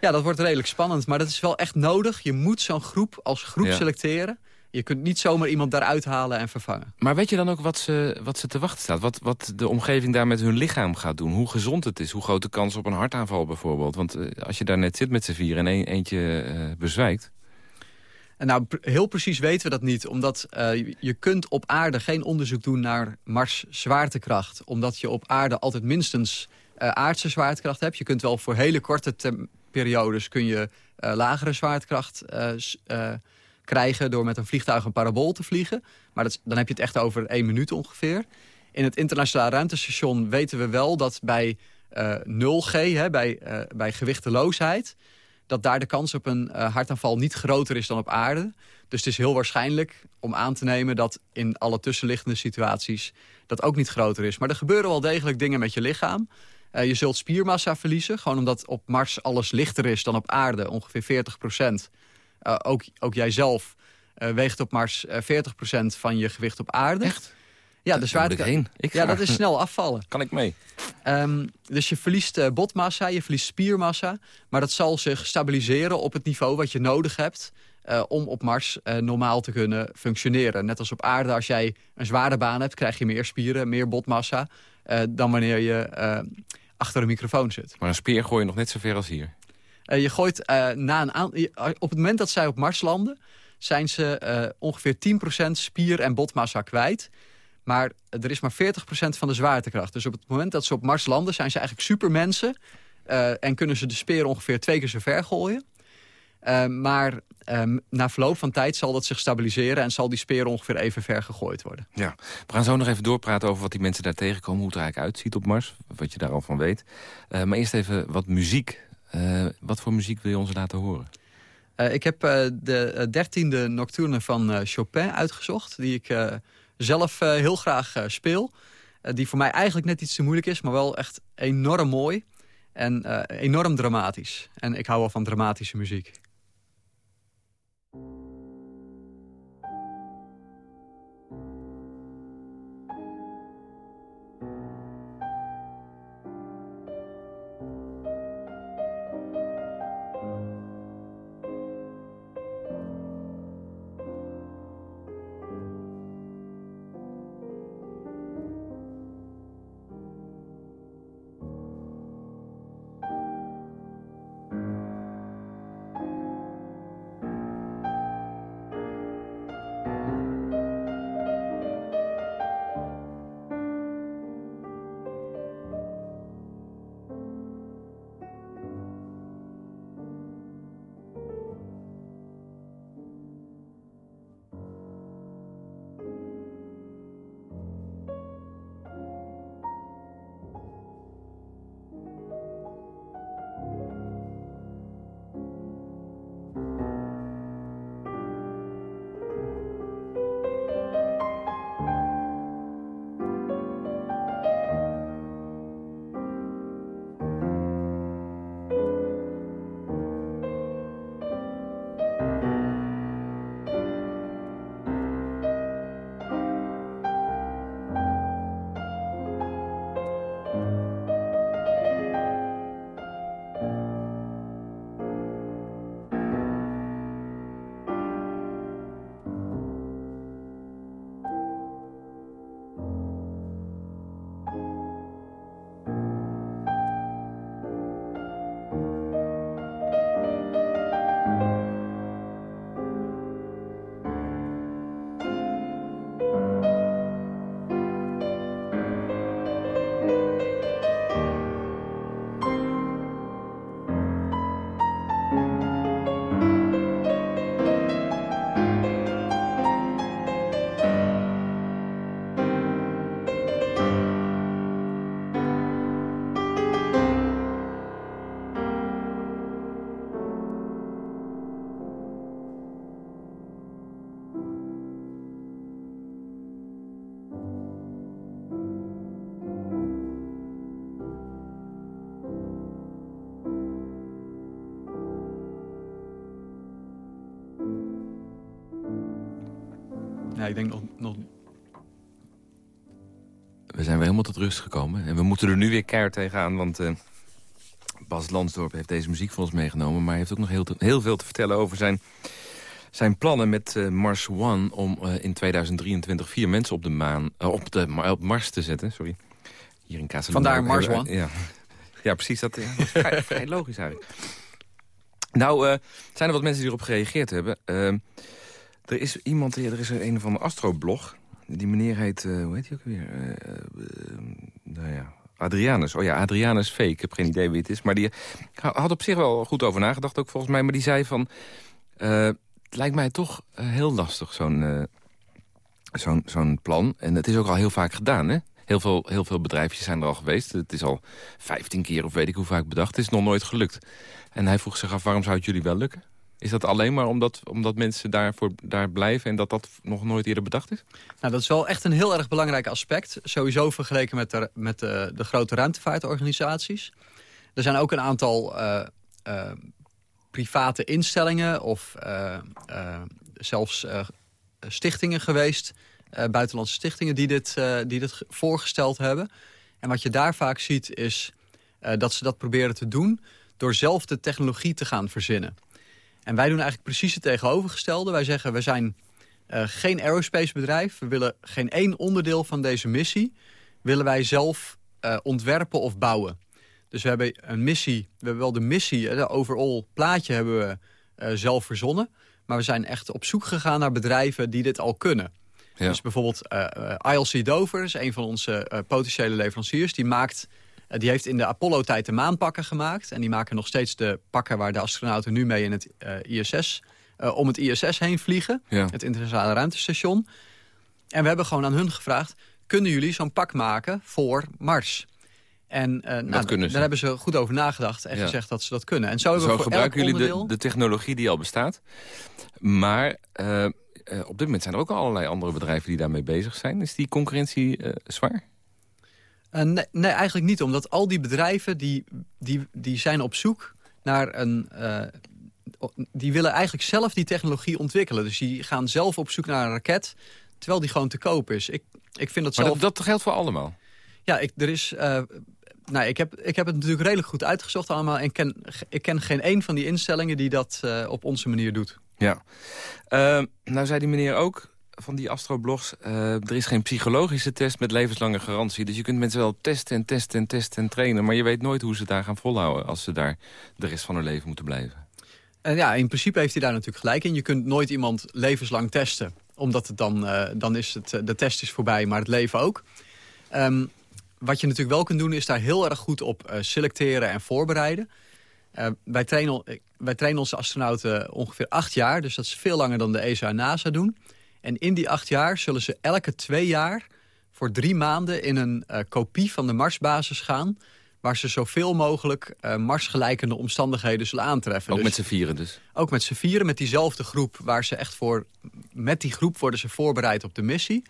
Ja, dat wordt redelijk spannend. Maar dat is wel echt nodig. Je moet zo'n groep als groep selecteren. Je kunt niet zomaar iemand daaruit halen en vervangen. Maar weet je dan ook wat ze, wat ze te wachten staat? Wat, wat de omgeving daar met hun lichaam gaat doen? Hoe gezond het is? Hoe groot de kans op een hartaanval bijvoorbeeld? Want uh, als je daar net zit met z'n vier en een, eentje uh, bezwijkt... En nou, heel precies weten we dat niet. Omdat uh, je kunt op aarde geen onderzoek doen naar Mars zwaartekracht. Omdat je op aarde altijd minstens aardse zwaartekracht hebt. Je kunt wel voor hele korte periodes kun je lagere zwaartekracht krijgen... door met een vliegtuig een parabool te vliegen. Maar dat, dan heb je het echt over één minuut ongeveer. In het internationaal ruimtestation weten we wel dat bij uh, eh, 0G, hè, bij, uh, bij gewichteloosheid... dat daar de kans op een uh, hartaanval niet groter is dan op aarde. Dus het is heel waarschijnlijk om aan te nemen dat in alle tussenliggende situaties... dat ook niet groter is. Maar er gebeuren wel degelijk dingen met je lichaam. je zult spiermassa verliezen, gewoon omdat op Mars alles lichter is dan op aarde. Ongeveer 40 procent. Uh, ook, ook jijzelf uh, weegt op Mars 40% eh, van je gewicht op aarde. Echt? Ja, de zwaartekracht. Ja, dat is snel afvallen. Kan ik mee? Um, dus je verliest botmassa, je verliest spiermassa. Maar dat zal zich stabiliseren op het niveau wat je nodig hebt... Uh, om op Mars uh, normaal te kunnen functioneren. Net als op aarde, als jij een zware baan hebt... krijg je meer spieren, meer botmassa... dan wanneer je achter een microfoon zit. Maar een speer gooi je nog net zo ver als hier? Uh, je gooit uh, na een aan, op het moment dat zij op Mars landen... zijn ze ongeveer 10% spier- en botmassa kwijt. Maar er is maar 40% van de zwaartekracht. Dus op het moment dat ze op Mars landen... zijn ze eigenlijk supermensen... en kunnen ze de speer ongeveer twee keer zo ver gooien. maar na verloop van tijd zal dat zich stabiliseren... en zal die speer ongeveer even ver gegooid worden. Ja, we gaan zo nog even doorpraten over wat die mensen daar tegenkomen... hoe het er eigenlijk uitziet op Mars, wat je daar al van weet. maar eerst even wat muziek. Uh, wat voor muziek wil je ons laten horen? Uh, ik heb uh, de dertiende nocturne van Chopin uitgezocht. Die ik zelf heel graag speel. die voor mij eigenlijk net iets te moeilijk is. Maar wel echt enorm mooi. En enorm dramatisch. En ik hou wel van dramatische muziek. Ik denk nog, nog... We zijn weer helemaal tot rust gekomen. En we moeten er nu weer keihard tegenaan, want... Uh, Bas Lansdorp heeft deze muziek voor ons meegenomen... maar hij heeft ook nog heel, heel veel te vertellen over zijn, zijn plannen met uh, Mars One... om uh, in 2023 vier mensen op, de maan, op, de, op Mars te zetten. Sorry. Hier in. Vandaar Mars One? Ja, ja precies. Dat, ja, dat is vrij, vrij logisch eigenlijk. Nou, uh, zijn er wat mensen die erop gereageerd hebben. Er is iemand, er is een van de astroblog. Die meneer heet, uh, hoe heet hij ook weer? nou ja, Adrianus. Oh ja, Adrianus V. Ik heb geen idee wie het is. Maar die had op zich wel goed over nagedacht ook volgens mij. Maar die zei van, het lijkt mij toch heel lastig zo'n zo'n zo'n plan. En het is ook al heel vaak gedaan, hè? Heel veel, heel veel bedrijfjes zijn er al geweest. Het is al 15 keer of weet ik hoe vaak bedacht. Het is nog nooit gelukt. En hij vroeg zich af, waarom zou het jullie wel lukken? Is dat alleen maar omdat, omdat mensen daarvoor, daar blijven... en dat dat nog nooit eerder bedacht is? Nou, dat is wel echt een heel erg belangrijk aspect. Sowieso vergeleken met de, met de, de grote ruimtevaartorganisaties. Er zijn ook een aantal uh, uh, private instellingen... of uh, zelfs stichtingen geweest... buitenlandse stichtingen die dit, die dit voorgesteld hebben. En wat je daar vaak ziet is dat ze dat proberen te doen door zelf de technologie te gaan verzinnen. En wij doen eigenlijk precies het tegenovergestelde. Wij zeggen, we zijn uh, geen aerospace bedrijf. We willen geen één onderdeel van deze missie... willen wij zelf uh, ontwerpen of bouwen. Dus we hebben een missie, we hebben wel de missie, de overall plaatje hebben we uh, zelf verzonnen. Maar we zijn echt op zoek gegaan naar bedrijven die dit al kunnen. Ja. Dus bijvoorbeeld ILC Dover is een van onze potentiële leveranciers. Die maakt die heeft in de Apollo-tijd de maanpakken gemaakt. En die maken nog steeds de pakken waar de astronauten nu mee in het uh, ISS... Uh, om het ISS heen vliegen, ja. het internationale ruimtestation. En we hebben gewoon aan hun gevraagd... kunnen jullie zo'n pak maken voor Mars? En nou, daar hebben ze goed over nagedacht en ja. gezegd dat ze dat kunnen. En zo, hebben zo we voor gebruiken jullie onderdeel... de, de, technologie die al bestaat. Maar uh, uh, op dit moment zijn er ook allerlei andere bedrijven die daarmee bezig zijn. Is die concurrentie zwaar? Uh, nee, nee, eigenlijk niet. Omdat al die bedrijven die, die, die zijn op zoek naar een... Uh, die willen eigenlijk zelf die technologie ontwikkelen. Dus die gaan zelf op zoek naar een raket, terwijl die gewoon te koop is. Ik, ik vind dat maar zelf... dat, dat geldt voor allemaal? Ja, ik, er is... Uh, nou, ik, heb, ik heb het natuurlijk redelijk goed uitgezocht allemaal. En ken, ik ken geen één van die instellingen die dat op onze manier doet. Ja. nou zei die meneer ook van die astroblogs... Uh, er is geen psychologische test met levenslange garantie. Dus je kunt mensen wel testen en testen en testen en trainen... maar je weet nooit hoe ze daar gaan volhouden... als ze daar de rest van hun leven moeten blijven. En ja, in principe heeft hij daar natuurlijk gelijk in. Je kunt nooit iemand levenslang testen. Omdat het dan, uh, dan is het, de test is voorbij, maar het leven ook. Um, wat je natuurlijk wel kunt doen, is daar heel erg goed op selecteren en voorbereiden. Wij, trainen, wij trainen onze astronauten ongeveer acht jaar. Dus dat is veel langer dan de ESA en NASA doen. En in die acht jaar zullen ze elke twee jaar voor drie maanden in een uh, kopie van de Marsbasis gaan... waar ze zoveel mogelijk uh, Marsgelijkende omstandigheden zullen aantreffen. Ook dus, met z'n vieren dus? Ook met z'n vieren, met diezelfde groep waar ze echt voor... met die groep worden ze voorbereid op de missie.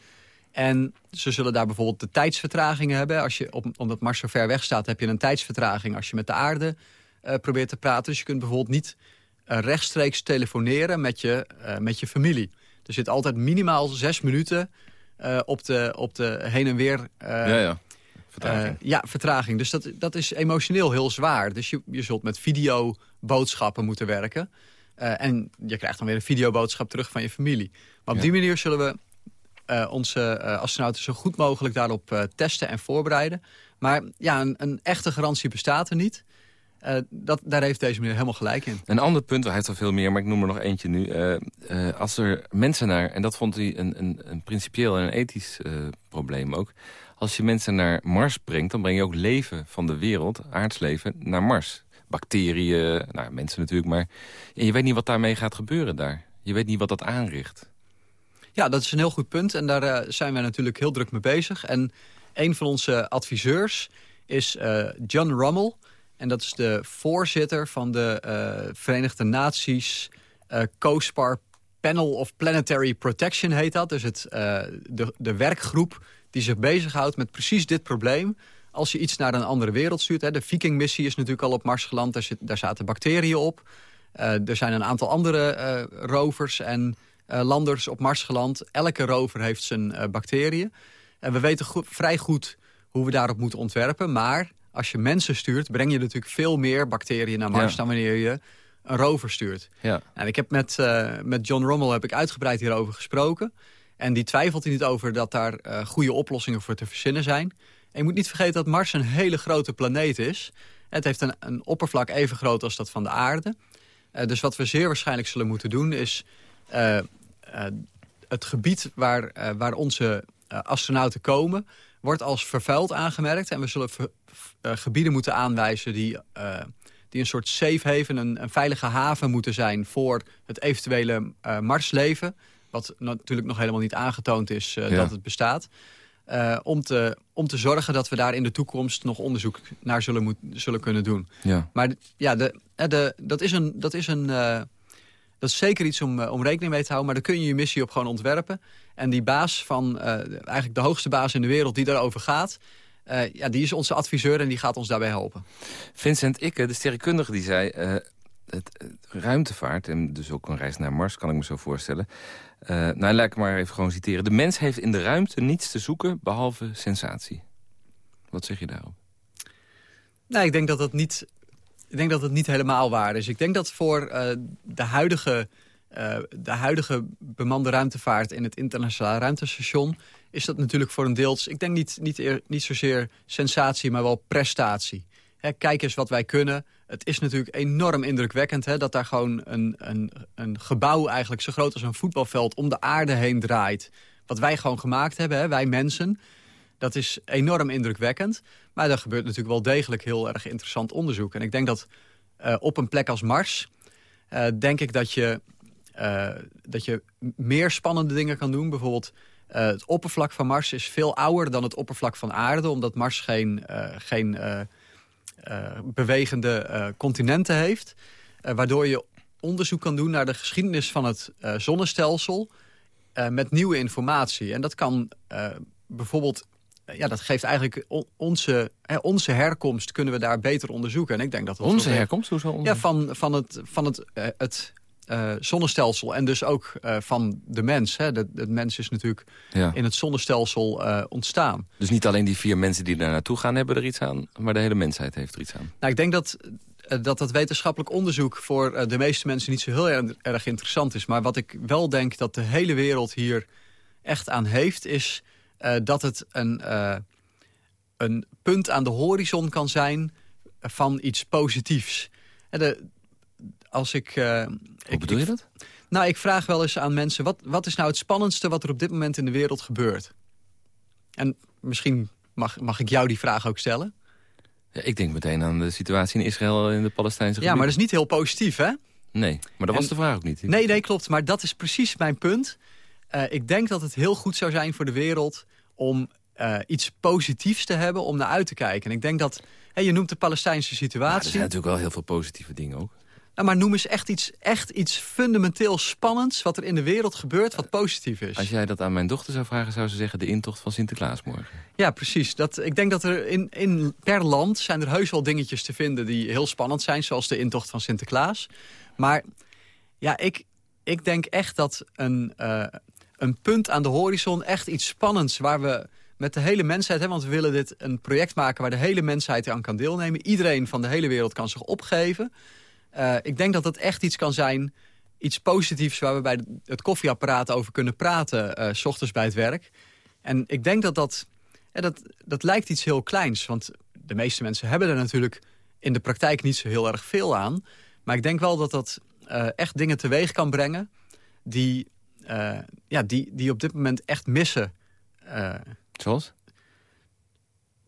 En ze zullen daar bijvoorbeeld de tijdsvertragingen hebben. Als je op, omdat Mars zo ver weg staat, heb je een tijdsvertraging... als je met de aarde uh, probeert te praten. Dus je kunt bijvoorbeeld niet rechtstreeks telefoneren met je, met je familie. Er zit altijd minimaal zes minuten uh, op, de, op de heen en weer... Uh, ja, ja. Vertraging. Uh, ja, vertraging. Dus dat, dat is emotioneel heel zwaar. Dus je, je zult met videoboodschappen moeten werken. en je krijgt dan weer een videoboodschap terug van je familie. Maar op ja. die manier zullen we onze astronauten zo goed mogelijk daarop testen en voorbereiden. Maar ja, een, een echte garantie bestaat er niet. Uh, dat, daar heeft deze meneer helemaal gelijk in. Een ander punt, hij heeft er veel meer, maar ik noem er nog eentje nu. Uh, uh, als er mensen naar, en dat vond hij een, een, een principieel en een ethisch probleem ook. Als je mensen naar Mars brengt, dan breng je ook leven van de wereld, aardsleven, naar Mars. Bacteriën, nou, mensen natuurlijk, maar je weet niet wat daarmee gaat gebeuren daar. Je weet niet wat dat aanricht. Ja, dat is een heel goed punt en daar zijn wij natuurlijk heel druk mee bezig. En een van onze adviseurs is John Rummel... En dat is de voorzitter van de uh, Verenigde Naties uh, COSPAR Panel of Planetary Protection heet dat. Dus het, uh, de, de werkgroep die zich bezighoudt met precies dit probleem. Als je iets naar een andere wereld stuurt. Hè, de Viking-missie is natuurlijk al op Mars geland. Daar, zit, daar zaten bacteriën op. er zijn een aantal andere rovers en landers op Mars geland. Elke rover heeft zijn bacteriën. En we weten vrij goed hoe we daarop moeten ontwerpen. Maar als je mensen stuurt, breng je natuurlijk veel meer bacteriën naar Mars... dan wanneer je een rover stuurt. Ja. En ik heb met, met John Rommel heb ik uitgebreid hierover gesproken. En die twijfelt er niet over dat daar uh, goede oplossingen voor te verzinnen zijn. En je moet niet vergeten dat Mars een hele grote planeet is. Het heeft een, een oppervlak even groot als dat van de aarde. Uh, dus wat we zeer waarschijnlijk zullen moeten doen is... Het gebied waar, waar onze astronauten komen... wordt als vervuild aangemerkt. En we zullen gebieden moeten aanwijzen die die een soort safe haven, een, een, veilige haven moeten zijn... voor het eventuele Marsleven. Wat natuurlijk nog helemaal niet aangetoond is dat het bestaat. Om, te, om te zorgen dat we daar in de toekomst nog onderzoek naar zullen, moet, zullen kunnen doen. Ja. Maar ja, de, de, dat is een... Dat is een dat is zeker iets om, om rekening mee te houden. Maar daar kun je je missie op gewoon ontwerpen. En die baas van, eigenlijk de hoogste baas in de wereld die daarover gaat... ja, die is onze adviseur en die gaat ons daarbij helpen. Vincent Ikke, de sterrenkundige, die zei... Het, ruimtevaart, en dus ook een reis naar Mars, kan ik me zo voorstellen... Nou, laat ik maar even gewoon citeren. De mens heeft in de ruimte niets te zoeken behalve sensatie. Wat zeg je daarop? Nou, ik denk dat dat niet, ik denk dat het niet helemaal waar is. Ik denk dat voor de, huidige, de huidige bemande ruimtevaart in het internationale ruimtestation... is dat natuurlijk voor een deels, ik denk niet, niet, niet zozeer sensatie, maar wel prestatie. kijk eens wat wij kunnen het is natuurlijk enorm indrukwekkend... Hè, dat daar gewoon een, een, een gebouw eigenlijk zo groot als een voetbalveld... om de aarde heen draait. Wat wij gewoon gemaakt hebben, hè, wij mensen. Dat is enorm indrukwekkend. Maar er gebeurt natuurlijk wel degelijk heel erg interessant onderzoek. En ik denk dat uh, op een plek als Mars... Uh, denk ik dat je, uh, dat je meer spannende dingen kan doen. Bijvoorbeeld het oppervlak van Mars is veel ouder dan het oppervlak van aarde... omdat Mars geen, geen eh, bewegende eh, continenten heeft. Eh, waardoor je onderzoek kan doen naar de geschiedenis van het zonnestelsel... met nieuwe informatie. En dat kan bijvoorbeeld ja, dat geeft eigenlijk onze, hè, onze herkomst kunnen we daar beter onderzoeken. En ik denk dat onze herkomst? Hoezo? Ja, van, van, het, van het, het uh, zonnestelsel en dus ook uh, van de mens. Hè. De, de mens is natuurlijk ja. in het zonnestelsel uh, ontstaan. Dus niet alleen die vier mensen die daar naartoe gaan hebben er iets aan... maar de hele mensheid heeft er iets aan. Nou, ik denk dat dat, dat wetenschappelijk onderzoek voor de meeste mensen niet zo heel erg, erg, interessant is. Maar wat ik wel denk dat de hele wereld hier echt aan heeft... is dat het een, een punt aan de horizon kan zijn van iets positiefs. De, als ik... Uh, Hoe bedoel je dat? Nou, ik vraag wel eens aan mensen... Wat, wat is nou het spannendste wat er op dit moment in de wereld gebeurt? En misschien mag, mag ik jou die vraag ook stellen. Ja, ik denk meteen aan de situatie in Israël en de Palestijnse Ja, maar dat is niet heel positief, hè? Nee, maar dat was de vraag ook niet. Nee, nee, klopt. Maar dat is precies mijn punt. Uh, ik denk dat het heel goed zou zijn voor de wereld... om uh, iets positiefs te hebben om naar uit te kijken. En ik denk dat... Hey, je noemt de Palestijnse situatie. Maar er zijn natuurlijk wel heel veel positieve dingen ook. Maar noem eens echt iets, echt iets fundamenteel spannends... wat er in de wereld gebeurt, wat positief is. Als jij dat aan mijn dochter zou vragen, zou ze zeggen... de intocht van Sinterklaas morgen. Ja, precies. Dat, ik denk dat er in, in, per land zijn er heus wel dingetjes te vinden... die heel spannend zijn, zoals de intocht van Sinterklaas. Maar ja, ik, ik denk echt dat een, uh, een punt aan de horizon... echt iets spannends waar we met de hele mensheid... Hè, want we willen dit een project maken waar de hele mensheid aan kan deelnemen. Iedereen van de hele wereld kan zich opgeven... Uh, ik denk dat het echt iets kan zijn, iets positiefs... waar we bij het koffieapparaat over kunnen praten, uh, s ochtends bij het werk. En ik denk dat dat, dat, dat lijkt iets heel kleins. Want de meeste mensen hebben er natuurlijk in de praktijk niet zo heel erg veel aan. Maar ik denk wel dat dat echt dingen teweeg kan brengen... die, ja, die, die op dit moment echt missen. Zoals?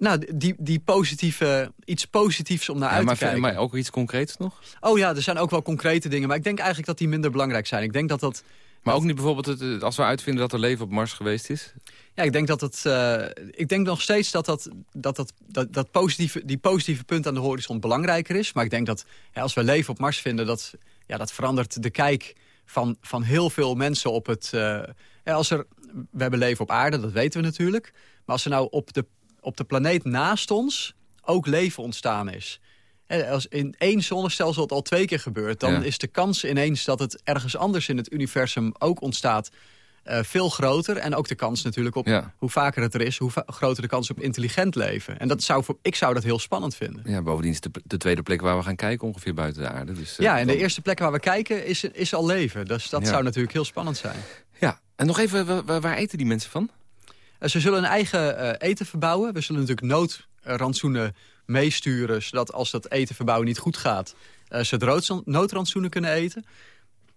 Nou, die, die positieve, iets positiefs om naar uit maar, te kijken. Maar ook iets concreets nog? Oh ja, er zijn ook wel concrete dingen. Maar ik denk eigenlijk dat die minder belangrijk zijn. Ik denk dat dat... Maar ook niet bijvoorbeeld het, als we uitvinden dat er leven op Mars geweest is? Ja, ik denk dat het. Uh, ik denk nog steeds dat, dat, dat, dat, dat, dat positieve, die positieve punt aan de horizon belangrijker is. Maar ik denk dat ja, als we leven op Mars vinden, dat, ja, dat verandert de kijk van, van heel veel mensen op het. Uh, als er, we hebben leven op aarde, dat weten we natuurlijk. Maar als er nou op de op de planeet naast ons ook leven ontstaan is. als in één zonnestelsel het al twee keer gebeurt... dan is de kans ineens dat het ergens anders in het universum ook ontstaat... Uh, veel groter. En ook de kans natuurlijk op hoe vaker het er is... hoe groter de kans op intelligent leven. En dat zou voor, ik zou dat heel spannend vinden. Ja, bovendien is de, de tweede plek waar we gaan kijken ongeveer buiten de aarde. Dus, uh, ja, en de eerste plek waar we kijken is, is al leven. Dus dat zou natuurlijk heel spannend zijn. Ja, en nog even, waar, waar eten die mensen van? Uh, ze zullen een eigen eten verbouwen. We zullen natuurlijk noodrandsoenen meesturen... zodat als dat eten verbouwen niet goed gaat... ze noodrandsoenen kunnen eten...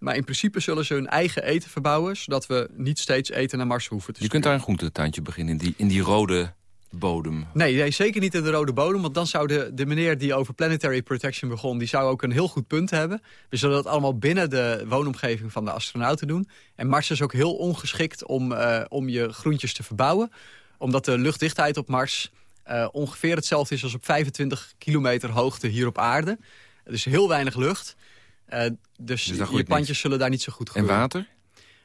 Maar in principe zullen ze hun eigen eten verbouwen... zodat we niet steeds eten naar Mars hoeven te Je kunt daar een groentetuintje beginnen, in die, in die rode bodem. Nee, nee, zeker niet in de rode bodem. Want dan zou de, de meneer die over planetary protection begon... die zou ook een heel goed punt hebben. We zullen dat allemaal binnen de woonomgeving van de astronauten doen. En Mars is ook heel ongeschikt om, uh, om je groentjes te verbouwen. Omdat de luchtdichtheid op Mars uh, ongeveer hetzelfde is... als op 25 kilometer hoogte hier op aarde. Dus heel weinig lucht. Uh, dus, dus je plantjes zullen daar niet zo goed groeien. En water?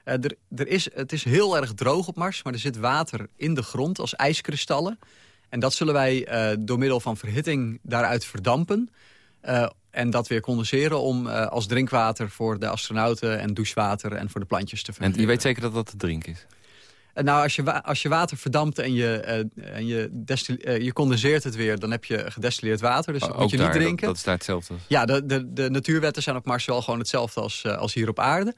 Uh, er, er is, het is heel erg droog op Mars, maar er zit water in de grond als ijskristallen. En dat zullen wij uh, door middel van verhitting daaruit verdampen. en dat weer condenseren om als drinkwater voor de astronauten en douchewater en voor de plantjes te verhitten. En je weet zeker dat dat te drinken is? nou, als je, als je water verdampt en, je, en je, je condenseert het weer... dan heb je gedestilleerd water, dus dat moet je niet drinken. Dat, dat is daar hetzelfde? Ja, de, de, de natuurwetten zijn op Mars wel gewoon hetzelfde als, als hier op aarde.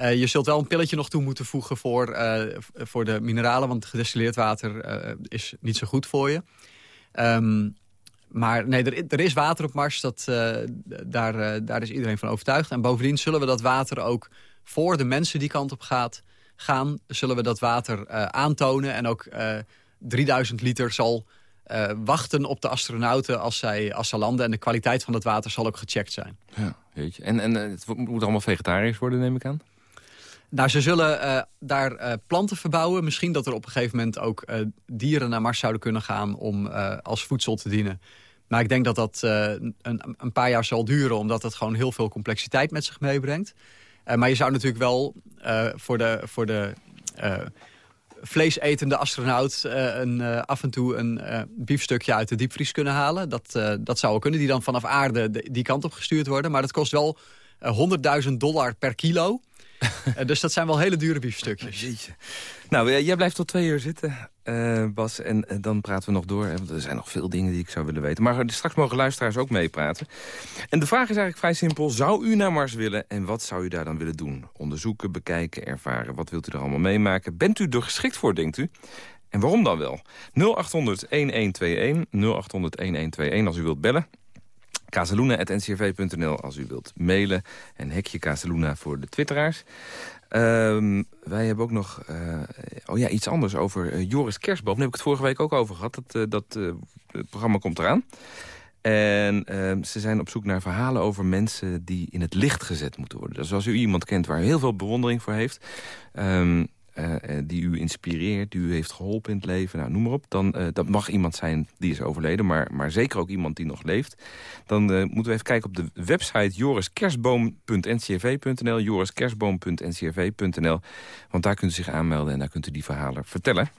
Uh, je zult wel een pilletje nog toe moeten voegen voor, uh, voor de mineralen... want gedestilleerd water uh, is niet zo goed voor je. Um, maar nee, er, er, is water op Mars, dat, daar, daar is iedereen van overtuigd. En bovendien zullen we dat water ook voor de mensen die kant op gaat gaan, zullen we dat water aantonen. En ook uh, eh, 3000 liter zal wachten op de astronauten als, zij, als ze landen. En de kwaliteit van dat water zal ook gecheckt zijn. Ja, weet je. En, en het moet allemaal vegetarisch worden, neem ik aan? Nou, ze zullen daar planten verbouwen. Misschien dat er op een gegeven moment ook dieren naar Mars zouden kunnen gaan... om als voedsel te dienen. Maar ik denk dat dat een, een, paar jaar zal duren... omdat het gewoon heel veel complexiteit met zich meebrengt. Eh, maar je zou natuurlijk wel eh, voor de, voor de vleesetende astronaut een, af en toe een biefstukje uit de diepvries kunnen halen. Dat, dat zou kunnen, die dan vanaf aarde die kant op gestuurd worden. Maar dat kost wel 100.000 dollar per kilo. Eh, dus dat zijn wel hele dure biefstukjes. Jeetje. Nou, jij blijft tot twee uur zitten, uh, Bas. En dan praten we nog door. Want er zijn nog veel dingen die ik zou willen weten. Maar straks mogen luisteraars ook meepraten. En de vraag is eigenlijk vrij simpel. Zou u naar Mars willen en wat zou u daar dan willen doen? Onderzoeken, bekijken, ervaren. Wat wilt u er allemaal meemaken? Bent u er geschikt voor, denkt u? En waarom dan wel? 0800-1121, 0800-1121 als u wilt bellen. Casaluna.ncrv.nl als u wilt mailen. En hekje Casaluna voor de twitteraars. Um, wij hebben ook nog uh, oh ja, iets anders over uh, Joris Kerstboom. Daar heb ik het vorige week ook over gehad. Dat, uh, dat programma komt eraan. En ehm, ze zijn op zoek naar verhalen over mensen die in het licht gezet moeten worden. Dus als u iemand kent waar heel veel bewondering voor heeft... Um, die u inspireert, die u heeft geholpen in het leven, nou, noem maar op. Dan, uh, dat mag iemand zijn die is overleden, maar, maar zeker ook iemand die nog leeft. Dan uh, moeten we even kijken op de website joriskersboom.ncrv.nl joriskersboom.ncrv.nl Want daar kunt u zich aanmelden en daar kunt u die verhalen vertellen.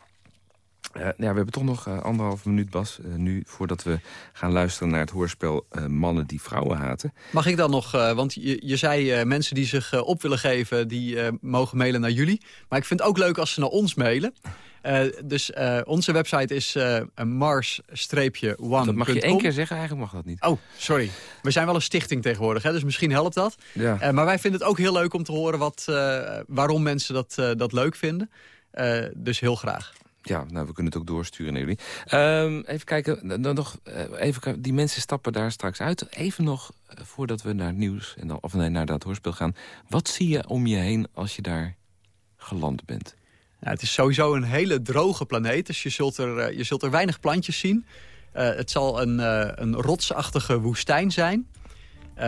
Uh, ja, we hebben toch nog uh, anderhalf minuut, Bas, uh, nu voordat we gaan luisteren naar het hoorspel Mannen die vrouwen haten. Mag ik dan nog, want je, je zei mensen die zich op willen geven, die mogen mailen naar jullie. Maar ik vind het ook leuk als ze naar ons mailen. dus onze website is mars-one. Dat mag je één keer zeggen, eigenlijk mag dat niet. Oh, sorry. We zijn wel een stichting tegenwoordig, hè, dus misschien helpt dat. Ja. maar wij vinden het ook heel leuk om te horen wat, waarom mensen dat, dat leuk vinden. dus heel graag. Ja, nou, we kunnen het ook doorsturen naar jullie. Um, even kijken, dan nog, uh, even, die mensen stappen daar straks uit. Even nog, uh, voordat we naar nieuws, en dan, of nee, naar dat hoorspel gaan. Wat zie je om je heen als je daar geland bent? Nou, het is sowieso een hele droge planeet, dus je zult er, uh, je zult er weinig plantjes zien. het zal een, een rotsachtige woestijn zijn.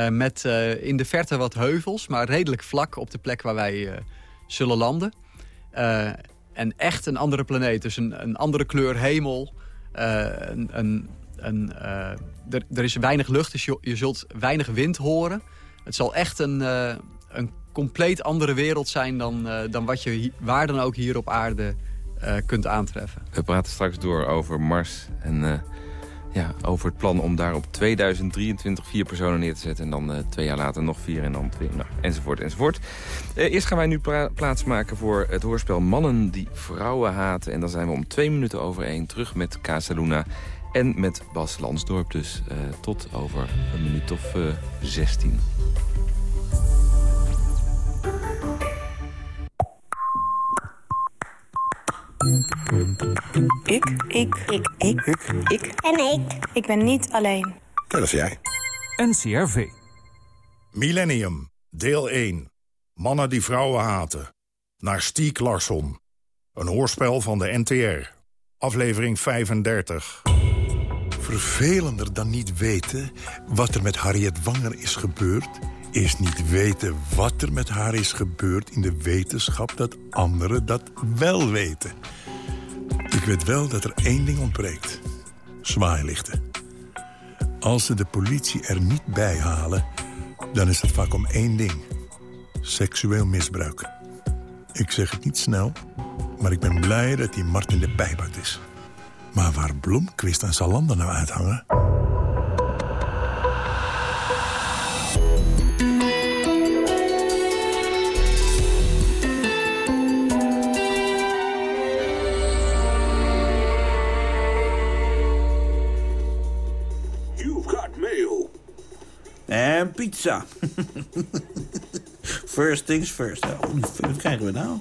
met in de verte wat heuvels, maar redelijk vlak op de plek waar wij zullen landen en echt een andere planeet. Dus een, een andere kleur hemel. Uh, een, een, een uh, er, is weinig lucht, dus je, je, zult weinig wind horen. Het zal echt een, uh, een compleet andere wereld zijn dan, dan wat je waar dan ook hier op aarde kunt aantreffen. We praten straks door over Mars en Ja, over het plan om daar op 2023 vier personen neer te zetten... en dan uh, twee jaar later nog vier en dan twee, nou, enzovoort, enzovoort. Uh, eerst gaan wij nu plaatsmaken voor het hoorspel Mannen die vrouwen haten. En dan zijn we om twee minuten over één terug met Casaluna en met Bas Lansdorp. Dus uh, tot over een minuut of zestien. Ik. Ik. Ik. Ik. Ik. Ik. En ik. Ik ben niet alleen. Dat is jij. NCRV. Millennium, deel 1. Mannen die vrouwen haten. Naar Stiek Larsson. Een hoorspel van de NTR. Aflevering 35. Vervelender dan niet weten wat er met Harriet Wanger is gebeurd... is niet weten wat er met haar is gebeurd in de wetenschap... dat anderen dat wel weten. Ik weet wel dat er één ding ontbreekt. Zwaailichten. Als ze de politie er niet bij halen... dan is het vaak om één ding. Seksueel misbruik. Ik zeg het niet snel, maar ik ben blij dat die Martin de Pijbart is. Maar waar Blomquist en Salander nou uithangen... En pizza. first things first. wat krijgen we nou?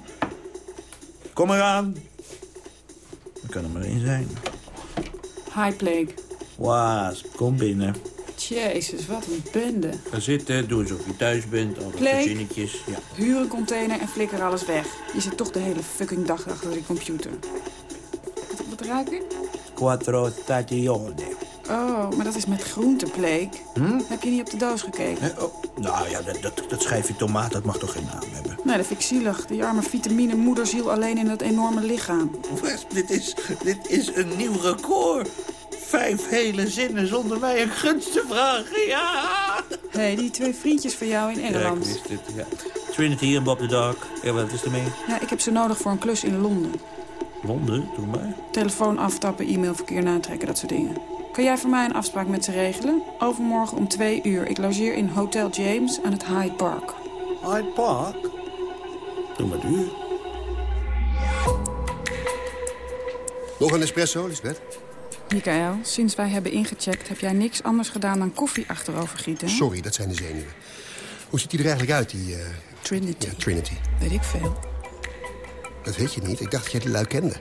Kom eraan. Er kan er maar één zijn. Hi, Plague. Waas, kom binnen. Jezus, wat een bende. Ga zitten, doe alsof je thuis bent. Al dat zinnetjes. Ja. Huur een container en flikker alles weg. Je zit toch de hele fucking dag achter die computer. Wat, wat ruik ik? Quattro stagioni. Oh, maar dat is met groentepleek. Hm? Heb je niet op de doos gekeken? oh. Nou ja, dat, dat, dat schijfje tomaat, dat mag toch geen naam hebben? Nee, dat vind ik zielig. Die arme vitamine moederziel alleen in dat enorme lichaam. dit is, dit is een nieuw record. Vijf hele zinnen zonder mij een gunst te vragen, ja! Hé, hey, die twee vriendjes van jou in Engeland. Ja, ik wist het, ja. Trinity en Bob the Dog. Ja, wat is er mee? Ja, ik heb ze nodig voor een klus in Londen. Londen? Doe maar. Telefoon aftappen, e-mailverkeer natrekken, dat soort dingen. Kan jij voor mij een afspraak met ze regelen? Overmorgen om twee uur. Ik logeer in Hotel James aan het Hyde Park. Hyde Park? Doe maar duur. Nog een espresso, Lisbeth? Michael, sinds wij hebben ingecheckt... heb jij niks anders gedaan dan koffie achterover gieten. Sorry, dat zijn de zenuwen. Hoe ziet hij er eigenlijk uit, die... Uh... Trinity. Ja, Trinity. Weet ik veel. Dat weet je niet. Ik dacht dat jij die lui kende.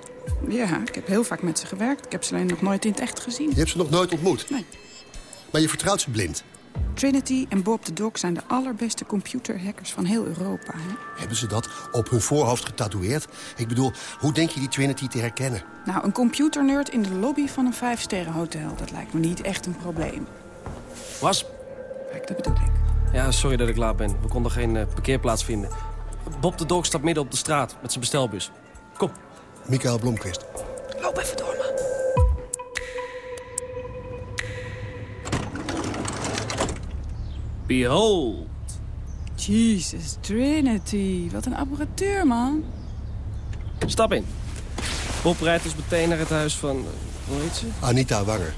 Ja, ik heb heel vaak met ze gewerkt. Ik heb ze alleen nog nooit in het echt gezien. Je hebt ze nog nooit ontmoet? Nee. Maar je vertrouwt ze blind? Trinity en Bob the Dog zijn de allerbeste computerhackers van heel Europa. Hè? Hebben ze dat op hun voorhoofd getatoeëerd? Ik bedoel, hoe denk je die Trinity te herkennen? Nou, een computernerd in de lobby van een vijfsterrenhotel. Dat lijkt me niet echt een probleem. Was? Kijk, dat bedoel ik. Ja, sorry dat ik laat ben. We konden geen uh, parkeerplaats vinden. Bob de Dog staat midden op de straat met zijn bestelbus. Kom. Michael Blomqvist. Loop even door me. Behold. Jesus Trinity. Wat een apparatuur, man. Stap in. Bob rijdt ons meteen naar het huis van... Eh, hoe heet ze? Anita Wanger.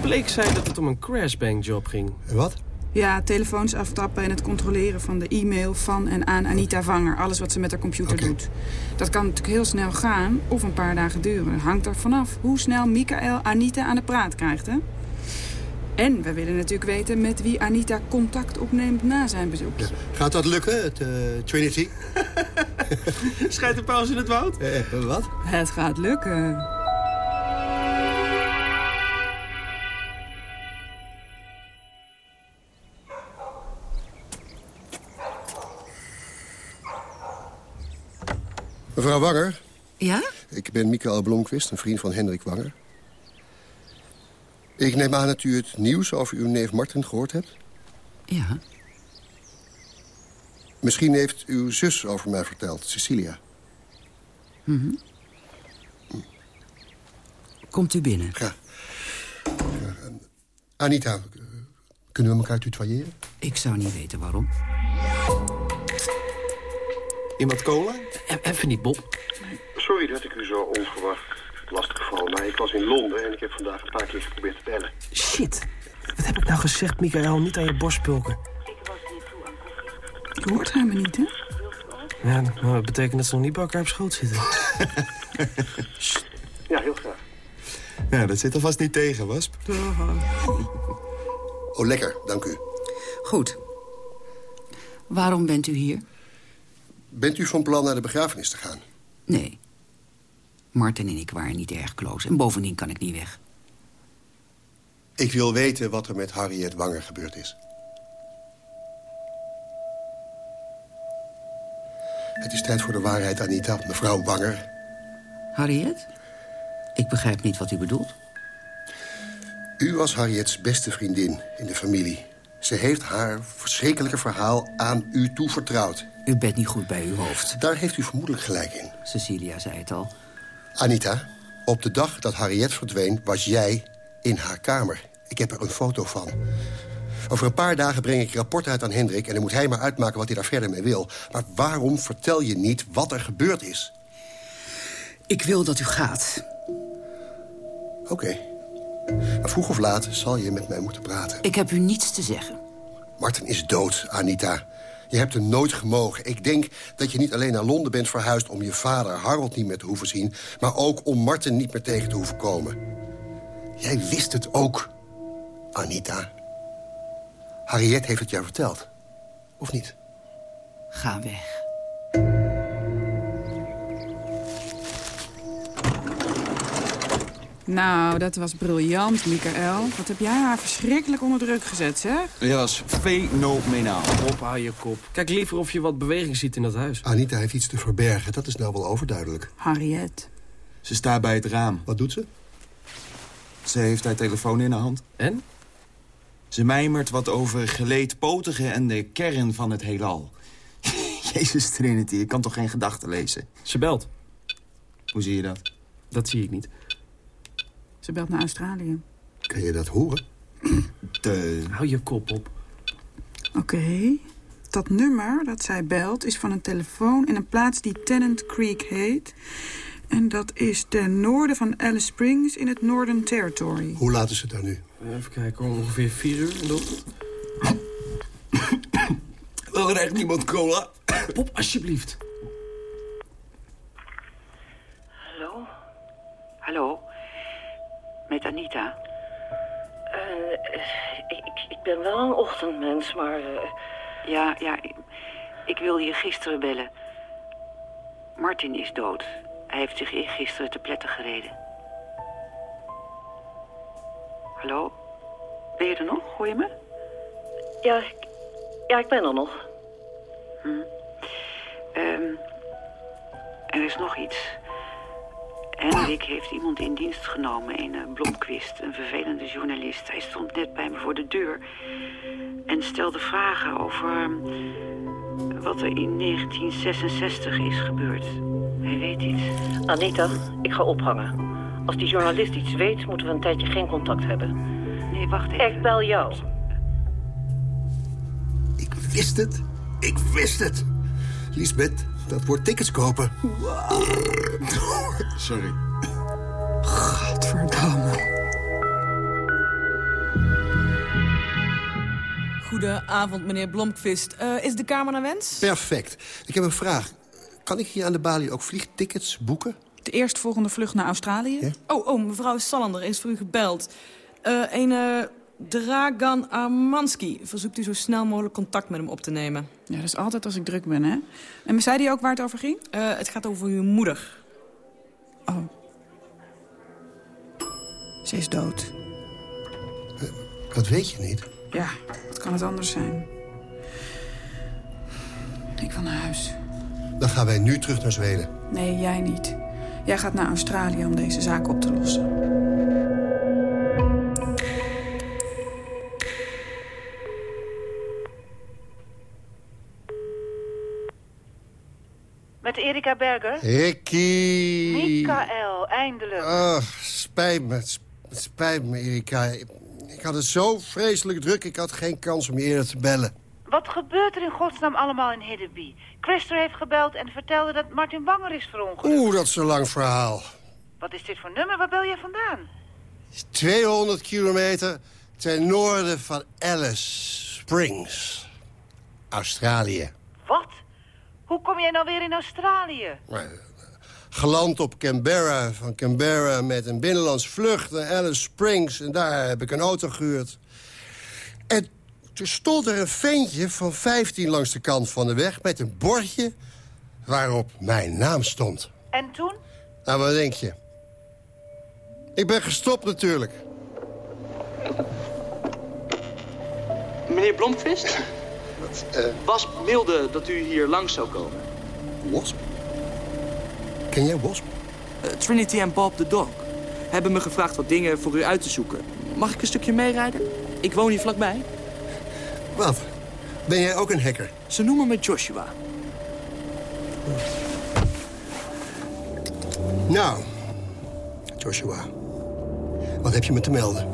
Bleek zei dat het om een crashbang job ging. Wat? Ja, telefoons aftappen en het controleren van de e-mail van en aan Anita Vanger. Alles wat ze met haar computer doet. Dat kan natuurlijk heel snel gaan of een paar dagen duren. Hangt er vanaf hoe snel Michael Anita aan de praat krijgt, hè? En we willen natuurlijk weten met wie Anita contact opneemt na zijn bezoek. Gaat dat lukken, het uh, Trinity? Schijt de pauze in het woud? Uh, wat? Het gaat lukken. Mevrouw Wanger? Ja? Ik ben Michael Blomqvist, een vriend van Hendrik Wanger. Ik neem aan dat u het nieuws over uw neef Martin gehoord hebt? Ja. Misschien heeft uw zus over mij verteld, Cecilia. Mm Komt u binnen. Graag. Anita, kunnen we elkaar tutoyeren? Ik zou niet weten waarom. Iemand cola? E-, even niet, Bob. Sorry dat ik u zo onverwacht lastig gevallen. Maar ik was in Londen en ik heb vandaag een paar keer geprobeerd te bellen. Shit. Wat heb ik nou gezegd, Michael? Niet aan je borst pulken. Je hoort haar me niet, hè? Ja, nou, dat betekent dat ze nog niet bij elkaar op schoot zitten. Ja, heel graag. Ja, dat zit er vast niet tegen, Wasp. Oh, lekker, dank u. Goed. Waarom bent u hier? Bent u van plan naar de begrafenis te gaan? Nee. Martin en ik waren niet erg close. En bovendien kan ik niet weg. Ik wil weten wat er met Harriet Wanger gebeurd is. Het is tijd voor de waarheid, Anita. Mevrouw Wanger. Harriet? Ik begrijp niet wat u bedoelt. U was Harriets beste vriendin in de familie. Ze heeft haar verschrikkelijke verhaal aan u toevertrouwd. U bent niet goed bij uw hoofd. Daar heeft u vermoedelijk gelijk in. Cecilia zei het al. Anita, op de dag dat Harriet verdween, was jij in haar kamer. Ik heb er een foto van. Over een paar dagen breng ik rapport uit aan Hendrik... en dan moet hij maar uitmaken wat hij daar verder mee wil. Maar waarom vertel je niet wat er gebeurd is? Ik wil dat u gaat. Oké. Maar vroeg of laat zal je met mij moeten praten. Ik heb u niets te zeggen. Martin is dood, Anita. Je hebt hem nooit gemogen. Ik denk dat je niet alleen naar Londen bent verhuisd... om je vader Harold niet meer te hoeven zien... maar ook om Martin niet meer tegen te hoeven komen. Jij wist het ook, Anita. Harriet heeft het jou verteld. Of niet? Ga weg. Nou, dat was briljant, Michael. Wat heb jij haar verschrikkelijk onder druk gezet, zeg? Ja, dat is fenomenaal. Op, hou je kop. Kijk liever of je wat beweging ziet in dat huis. Anita heeft iets te verbergen, dat is nou wel overduidelijk. Harriet. Ze staat bij het raam. Wat doet ze? Ze heeft haar telefoon in haar hand. En? Ze mijmert wat over geleedpotige en de kern van het heelal. Jezus Trinity, ik kan toch geen gedachten lezen? Ze belt. Hoe zie je dat? Dat zie ik niet. Ze belt naar Australië. Kan je dat horen? De... Hou je kop op. Oké. Dat nummer dat zij belt is van een telefoon in een plaats die Tennant Creek heet. En dat is ten noorden van Alice Springs in het Northern Territory. Hoe laat is het daar nu? Even kijken, ongeveer vier uur. Wil er echt niemand cola? Pop, alsjeblieft. Hallo? Hallo? Met Anita? Eh, ik, ik, ik ben wel een ochtendmens, maar... eh, Ja, ja, ik, ik wilde je gisteren bellen. Martin is dood. Hij heeft zich eergisteren te pletten gereden. Hallo? Ben je er nog? Hoor je me? ja, ik, ja, ik ben er nog. Ehm, er is nog iets. Hendrik heeft iemand in dienst genomen, een Blomquist, een vervelende journalist. Hij stond net bij me voor de deur en stelde vragen over ehm, wat er in 1966 is gebeurd. Hij weet iets. Anita, ik ga ophangen. Als die journalist iets weet, moeten we een tijdje geen contact hebben. Nee, wacht even. Ik bel jou. Ik wist het. Ik wist het. Lisbeth, dat wordt tickets kopen. Sorry. Godverdamme. Goedenavond, meneer Blomqvist. Eh, is de kamer naar wens? Perfect. Ik heb een vraag. Kan ik hier aan de balie ook vliegtickets boeken? De eerstvolgende vlucht naar Australië? Oh, oh, mevrouw Salander is voor u gebeld. Eh een eh, Dragan Armanski verzoekt u zo snel mogelijk contact met hem op te nemen. Ja, dat is altijd als ik druk ben, hè? En zei hij ook waar het over ging? Eh, het gaat over uw moeder. Oh. Ze is dood. Dat weet je niet. Ja, wat kan het anders zijn? Ik wil naar huis. Dan gaan wij nu terug naar Zweden. Nee, jij niet. Jij gaat naar Australië om deze zaak op te lossen. Met Erika Berger? Ricky. Michael, eindelijk. Oh, spijt me. Spijt me, Erika. Ik, had het zo vreselijk druk. Ik had geen kans om je eerder te bellen. Wat gebeurt er in godsnaam allemaal in Hiddeby? Christer heeft gebeld en vertelde dat Martin Wanger is verongelukt. Oeh, dat is een lang verhaal. Wat is dit voor nummer? Waar bel jij vandaan? 200 kilometer ten noorden van Alice Springs. Australië. Wat? Hoe kom jij nou weer in Australië? Geland op Canberra. Van Canberra met een binnenlands vlucht naar Alice Springs. En daar heb ik een auto gehuurd. En toen stond er een ventje van 15 langs de kant van de weg... met een bordje waarop mijn naam stond. En toen? Nou, wat denk je? Ik ben gestopt natuurlijk. Meneer Blomqvist? Uh, Wasp mailde dat u hier langs zou komen. Wasp? Ken jij Wasp? Uh, Trinity en Bob the Dog hebben me gevraagd wat dingen voor u uit te zoeken. Mag ik een stukje meerijden? Ik woon hier vlakbij. Wat? Ben jij ook een hacker? Ze noemen me Joshua. Nou, Joshua, wat heb je me te melden?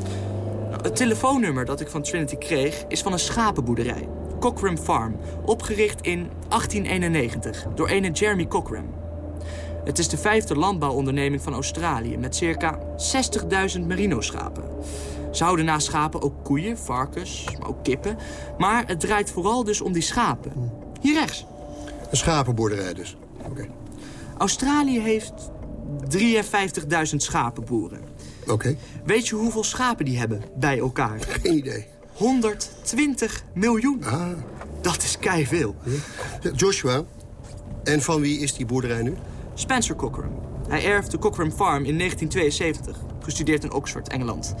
Het telefoonnummer dat ik van Trinity kreeg is van een schapenboerderij. Cockram Farm, opgericht in 1891 door ene Jeremy Cockram. Het is de vijfde landbouwonderneming van Australië... met circa 60.000 merino-schapen. Ze houden naast schapen ook koeien, varkens, maar ook kippen. Maar het draait vooral dus om die schapen. Hier rechts. Een schapenboerderij dus. Oké. Australië heeft 53.000 schapenboeren. Oké. Weet je hoeveel schapen die hebben bij elkaar? Geen idee. 120 miljoen. Ah. Dat is kei veel. Joshua, en van wie is die boerderij nu? Spencer Cockram. Hij erft de Cockram Farm in 1972. Gestudeerd in Oxford, Engeland.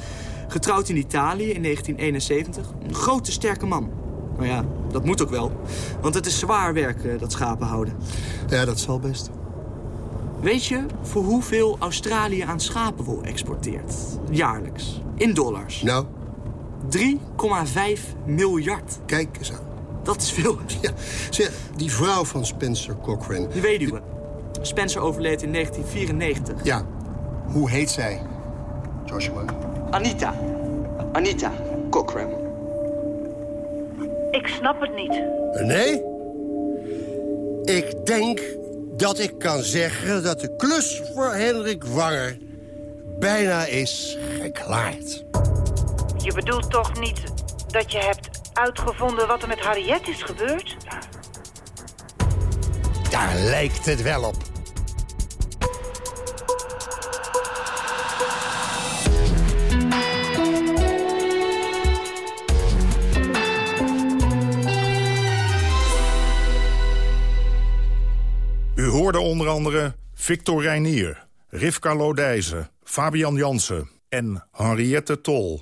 Getrouwd in Italië in 1971. Een grote, sterke man. Nou ja, dat moet ook wel. Want het is zwaar werk, eh, dat schapen houden. Ja, dat zal best. Weet je voor hoeveel Australië aan schapenwol exporteert? Jaarlijks. In dollars. Nou? 3,5 miljard. Kijk eens aan. Dat is veel. Ja, zeg, die vrouw van Spencer Cochran... Die weduwe. Spencer overleed in 1994. Ja. Hoe heet zij, Joshua? Anita. Anita Cochran. Ik snap het niet. Nee? Ik denk dat ik kan zeggen dat de klus voor Hendrik Wanger bijna is geklaard. Je bedoelt toch niet dat je hebt uitgevonden wat er met Harriet is gebeurd? Daar lijkt het wel op. U hoorde onder andere Victor Reinier, Rivka Lodijzen, Fabian Jansen en Henriette Tol.